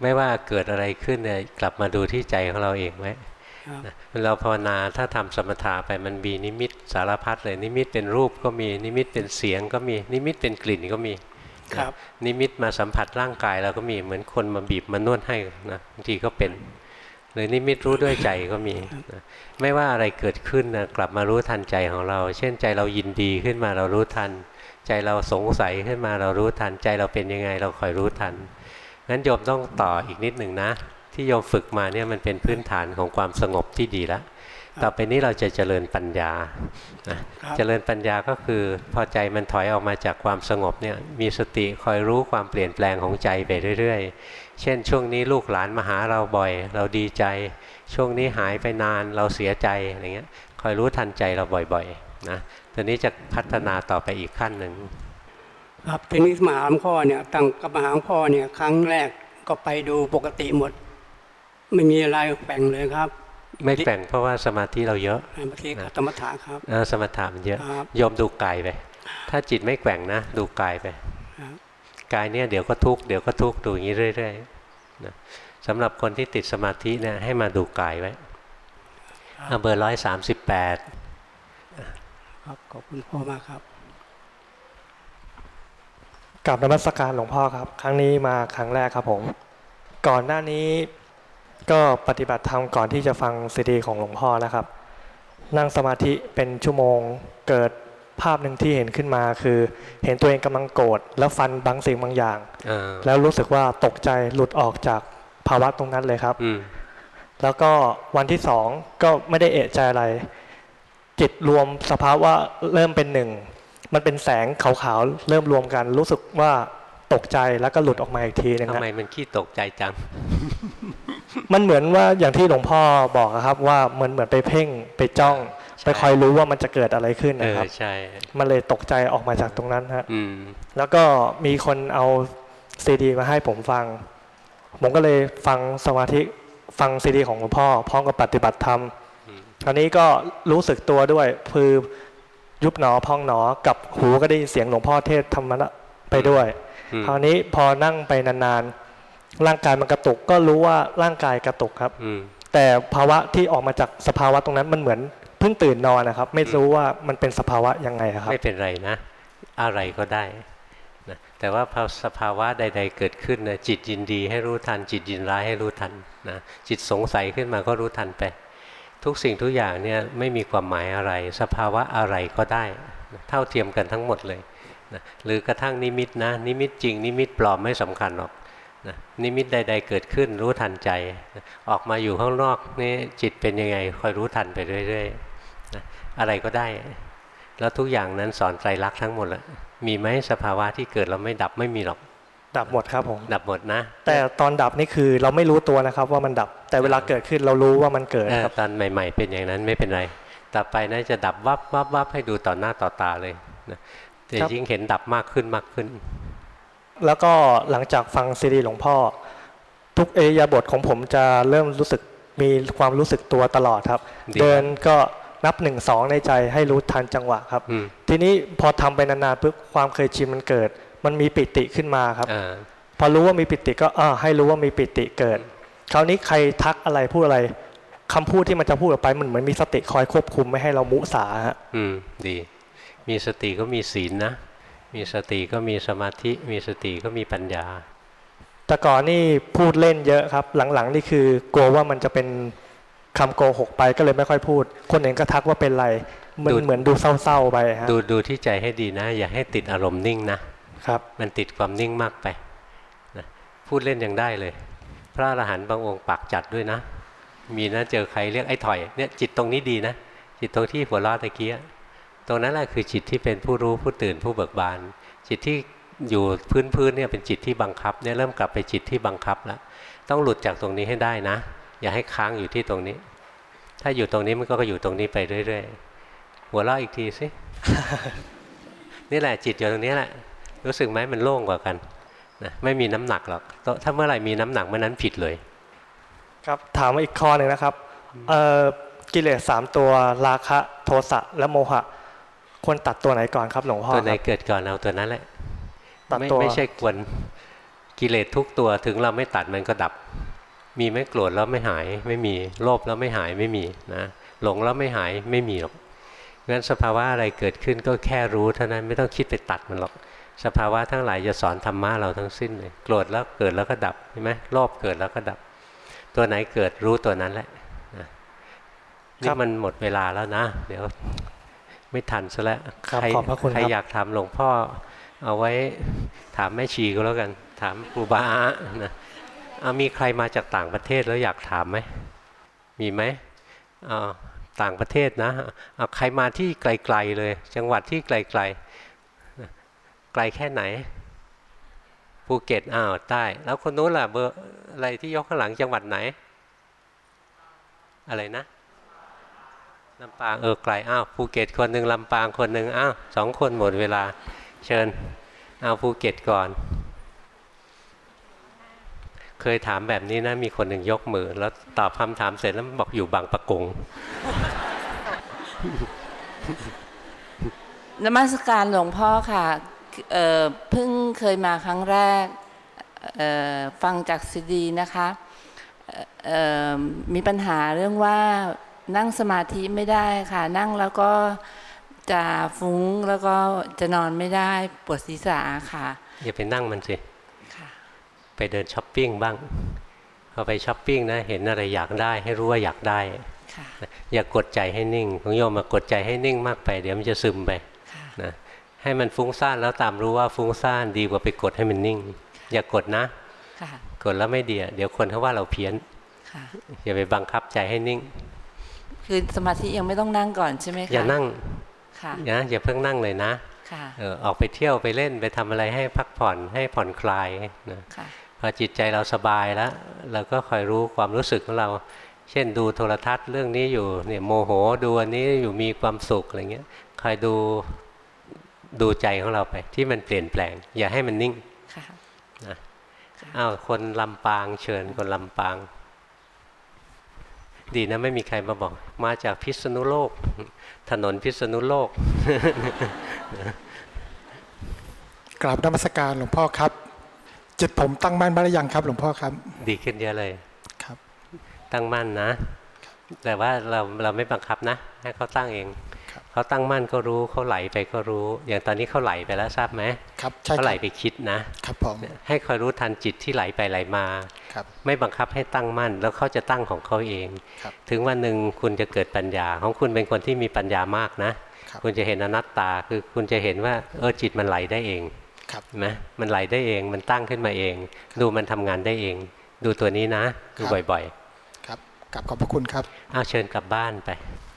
ไม่ว่าเกิดอะไรขึ้นเนี่ยกลับมาดูที่ใจของเราเองไว้ครับนะ เราภาวนาถ้าทำสมถะไปมันมีนิมิตสารพัดเลย นิมิตเป็นรูปก็มีนิมิตเป็นเสียงก็มีนิมิตเป็นกลิ่นก็มีครับนะนิมิตมาสัมผัสร่างกายเราก็มีเหมือนคนมาบีบมานวดให้นะบางทีก็เป็นหรือนิมิตรู้ด้วยใจก็มีนะไม่ว่าอะไรเกิดขึ้นนะกลับมารู้ทันใจของเรา เช่นใจเรายินดีขึ้นมาเรารู้ทัน ใจเราสงสัยขึ้นมาเรารู้ทัน ใจเราเป็นยังไงเราคอยรู้ทันงั้นโยมต้องต่ออีกนิดหนึ่งนะ ที่โยมฝึกมาเนี่ยมันเป็นพื้นฐานของความสงบที่ดีแล้วต่อไปนี้เราจะเจริญปัญญานะเจริญปัญญาก็คือพอใจมันถอยออกมาจากความสงบเนี่ยมีสติคอยรู้ความเปลี่ยนแปลงของใจไปเรื่อย ๆ เช่น ช่วงนี้ลูกหลานมาหาเราบ่อย เราดีใจ ช่วงนี้หายไปนานเราเสียใจอะไรเงี้ยคอยรู้ทันใจเราบ่อยๆนะตัวนี้จะพัฒนาต่อไปอีกขั้นหนึ่งครับทีนี้มาหาหลวงพ่อเนี่ยตั้งกับมาหาหลวงพ่อเนี่ยครั้งแรกก็ไปดูปกติหมด ไม่มีอะไรแปลงเลยครับ ไม่แปลงเพราะว่าสมาธิเราเยอะเมื่อกี้ธรรมถะครับเออสมถะมันเยอะครับโยมดูกายไปถ้าจิตไม่แกว่งนะ ดูกายไปครับกายเนี่ยเดี๋ยวก็ทุกข์เดี๋ยวก็ทุกข์ดูอย่างนี้เรื่อยๆนะสำหรับคนที่ติดสมาธิเนี่ยให้มาดูกายไว้เอาเบอร์ร้อยสามสิบแปดครับขอบคุณพ่อมากครับกลับนมัสการหลวงพ่อครับ ครั้งนี้มาครั้งแรกครับผม ก่อนหน้านี้ ก็ปฏิบัติธรรมก่อนที่จะฟังซีดีของหลวงพ่อนะครับ นั่งสมาธิเป็นชั่วโมงเกิดภาพหนึ่งที่เห็นขึ้นมาคือ เห็นตัวเองกำลังโกรธแล้วฟันบางสิ่งบางอย่างเออแล้วรู้สึกว่าตกใจหลุดออกจากภาวะตรงนั้นเลยครับอืมแล้วก็วันที่สองก็ไม่ได้เอะใจอะไร จิตรวมสภาวะเริ่มเป็นหนึ่งมันเป็นแสงขาวๆเริ่มรวมกัน รู้สึกว่าตกใจแล้วก็หลุดออกมาอีกทีนึงทำฮะไมมันขี้ตกใจจัง มันเหมือนว่าอย่างที่หลวงพ่อบอกอะครับ ว่าเหมือนเหมือนไปเพ่งไปจ้อง ไปคอยรู้ว่ามันจะเกิดอะไรขึ้นเอนะอครับใช่มันเลยตกใจออกมาจากตรงนั้นฮะอืมแล้วก็มีคนเอาซีดีมาให้ผมฟัง ผมก็เลยฟังสมาธิฟังซีดีของหลวงพ่อพร้อมกับปฏิบัติธรรมคราวนี้ก็รู้สึกตัวด้วยคือยุบหนอพองหนอกับหูก็ได้ยินเสียงหลวงพ่อเทศธรรมะไปด้วยอืมคราวนี้พอนั่งไปนานๆ ร่างกายมันกระตุกก็รู้ว่าร่างกายกระตุกครับอืมแต่ภาวะที่ออกมาจากสภาวะตรงนั้นมันเหมือนเพิ่งตื่นนอนนะครับ ไม่รู้ว่ามันเป็นสภาวะยังไงครับ ไม่เป็นไรนะ อะไรก็ได้นะแต่ว่าพอสภาวะใด ๆ เกิดขึ้นนะจิตยินดีให้รู้ทัน จิตยินร้ายให้รู้ทันนะจิตสงสัยขึ้นมาก็รู้ทันไป ทุกสิ่งทุกอย่างเนี่ยไม่มีความหมายอะไร สภาวะอะไรก็ได้นะเท่าเทียมกันทั้งหมดเลยนะหรือกระทั่งนิมิตนะ นิมิตจริง นิมิตปลอมไม่สำคัญหรอก นะนิมิตใด ๆ เกิดขึ้นรู้ทันใจนะออกมาอยู่ข้างนอกนี่จิตเป็นยังไงคอยรู้ทันไปเรื่อยๆนะอะไรก็ได้ แล้วทุกอย่างนั้นสอนไตรลักษณ์ทั้งหมดแล้วมีไหมสภาวะที่เกิดแล้วไม่ดับไม่มีหรอกดับหมดครับผมดับหมดนะ แต่ตอนดับนี่คือเราไม่รู้ตัวนะครับว่ามันดับ แต่เวลาเกิดขึ้นเรารู้ว่ามันเกิดเออครับตอนใหม่ ๆ เป็นอย่างนั้นไม่เป็นไรต่อไปน่าจะดับวับวับวับให้ดูต่อหน้าต่อตาเลยนะแต่ครับยิ่งเห็นดับมากขึ้นมากขึ้น แล้วก็หลังจากฟังซีดีหลวงพ่อ ทุกเอริยาบทของผมจะเริ่มรู้สึกมีความรู้สึกตัวตลอดครับดีเดินก็นับหนึ่งสองในใจให้รู้ทันจังหวะครับอืมทีนี้พอทำไปนานๆปุ๊บความเคยชินมันเกิด มันมีปิติขึ้นมาครับอ่าพอรู้ว่ามีปิติก็อ่าให้รู้ว่ามีปิติเกิด คราวนี้ใครทักอะไรพูดอะไรคำพูดที่มันจะพูดออกไปมันเหมือนมีสติคอยควบคุมไม่ให้เรามุสาฮะอืมดี มีสติก็มีศีลนะ มีสติก็มีสมาธิ มีสติก็มีปัญญา แต่ก่อนนี่พูดเล่นเยอะครับ หลังๆนี่คือกลัวว่ามันจะเป็นคำโกหกไปก็เลยไม่ค่อยพูด คนเห็นก็ทักว่าเป็นไรมันดูเหมือนดูเศร้าๆไปฮะดูดูที่ใจให้ดีนะ อย่าให้ติดอารมณ์นิ่งนะครับมันติดความนิ่งมากไปนะพูดเล่นยังได้เลย พระอรหันต์บางองค์ปากจัดด้วยนะ มีนะเจอใครเรียกไอ้ถอยเนี่ยจิตตรงนี้ดีนะ จิตตรงที่หัวเราะตะกี้อะ ตรงนั้นแหละคือจิตที่เป็นผู้รู้ผู้ตื่นผู้เบิกบาน จิตที่อยู่พื้นพื้นๆเนี่ยเป็นจิตที่บังคับเนี่ยเริ่มกลับไปจิตที่บังคับแล้วต้องหลุดจากตรงนี้ให้ได้นะ อย่าให้ค้างอยู่ที่ตรงนี้ ถ้าอยู่ตรงนี้มันก็อยู่ตรงนี้ไปเรื่อยๆหัวเราะอีกทีสินี่แหละจิตอยู่ตรงนี้แหละ รู้สึกไหมมันโล่งกว่ากันนะไม่มีน้ำหนักหรอกถ้าเมื่อไหร่มีน้ำหนักเมื่อนั้นผิดเลย ครับถามมาอีกข้อหนึ่งนะครับกิเลสสามตัวราคะโทสะและโมหะ ควรตัดตัวไหนก่อนครับหลวงพ่อตัวไหนครับเกิดก่อนเอาตัวนั้นแหละตัดไม่ตัวไม่ใช่ควรกิเลสทุกตัวถึงเราไม่ตัดมันก็ดับ มีไหม่โกรธแล้วไม่หายไม่มีโลภแล้วไม่หายไม่มีนะหลงแล้วไม่หายไม่มีหรอกงั้นสภาวะอะไรเกิดขึ้นก็แค่รู้เท่านั้นไม่ต้องคิดไปตัดมันหรอก สภาวะทั้งหลายจะสอนธรรมะเราทั้งสิ้นเลยโกรธแล้วเกิดแล้วก็ดับใช่ไหมโลภเกิดแล้วก็ดับ ตัวไหนเกิดรู้ตัวนั้นแหละนะนี่มันหมดเวลาแล้วนะ เดี๋ยว ไม่ทันซะแล้วครับใครขอบพระคุณใครครับอยากถามหลวงพ่อ เอาไว้ถามแม่ชีก็แล้วกัน ถามครูบาอานะเอามีใครมาจากต่างประเทศแล้วอยากถามไหมมีไหมอ่าต่างประเทศนะเอาใครมาที่ไกลๆเลย จังหวัดที่ไกลๆไกลแค่ไหนภูเก็ตอ้าวใต้แล้วคนนู้นล่ะเบอร์อะไรที่ยกข้างหลังจังหวัดไหน อะไรนะ ลำปางเออไกลอ้าวภูเก็ตคนหนึ่งลำปางคนหนึ่งอ้าวสองคนหมดเวลาเชิญเอาภูเก็ตก่อน เคยถามแบบนี้นะมีคนหนึ่งยกมือ แล้วตอบคำถามเสร็จแล้วบอกอยู่บางปะกงนมัสการหลวงพ่อค่ะเพิ่งเคยมาครั้งแรกฟังจากซีดีนะคะมีปัญหาเรื่องว่า นั่งสมาธิไม่ได้ค่ะ นั่งแล้วก็จะฟุ้งแล้วก็จะนอนไม่ได้ปวดศีรษะค่ะ อย่าไปนั่งมันสิไปเดินช้อปปิ้งบ้างพอไปช้อปปิ้งนะ เห็นอะไรอยากได้ ให้รู้ว่าอยากได้อย่ากดใจให้นิ่งของโยมมากดใจให้นิ่งมากไป เดี๋ยวมันจะซึมไปนะให้มันฟุ้งซ่านแล้วตามรู้ว่าฟุ้งซ่านดีกว่าไปกดให้มันนิ่ง อย่ากดนะค่ะกดแล้วไม่ดีอะเดี๋ยวคนเขาว่าเราเพี้ยนค่ะอย่าไปบังคับใจให้นิ่ง คือสมาธิยังไม่ต้องนั่งก่อนใช่ไหมคะอย่านั่งค่ะนะอย่าเพิ่งนั่งเลยนะค่ะเออออกไปเที่ยวไปเล่นไปทำอะไรให้พักผ่อนให้ผ่อนคลายนะค่ะพอจิตใจเราสบายแล้วเราก็คอยรู้ความรู้สึกของเรา เช่นดูโทรทัศน์เรื่องนี้อยู่เนี่ยโมโหดูอันนี้อยู่มีความสุขอะไรเงี้ยคอยดูดูใจของเราไป ที่มันเปลี่ยนแปลง อย่าให้มันนิ่งค่ะนะอ้าวคนลำปางเชิญคนลำปาง ดีนะไม่มีใครมาบอก มาจากพิษณุโลก ถนนพิษณุโลก กราบนมัสการหลวงพ่อครับ จิตผมตั้งมั่นบ้างหรือยังครับ หลวงพ่อครับ ดีขึ้นเยอะเลยครับ ตั้งมั่นนะ แต่ว่าเราเราไม่บังคับนะ ให้เขาตั้งเอง เขาตั้งมั่นก็รู้เขาไหลไปก็รู้ อย่างตอนนี้เขาไหลไปแล้วทราบไหมครับใช่เขาไหลไปคิดนะครับผมให้คอยรู้ทันจิตที่ไหลไปไหลมาครับไม่บังคับให้ตั้งมั่น แล้วเขาจะตั้งของเขาเองครับถึงวันหนึ่งคุณจะเกิดปัญญา ของคุณเป็นคนที่มีปัญญามากนะครับคุณจะเห็นอนัตตาคือคุณจะเห็นว่าเออจิตมันไหลได้เองครับเห็นไหมมันไหลได้เองมันตั้งขึ้นมาเอง ดูมันทำงานได้เอง ดูตัวนี้นะดูบ่อยครับกราบขอบพระคุณครับๆอ้าวเชิญกลับบ้านไปค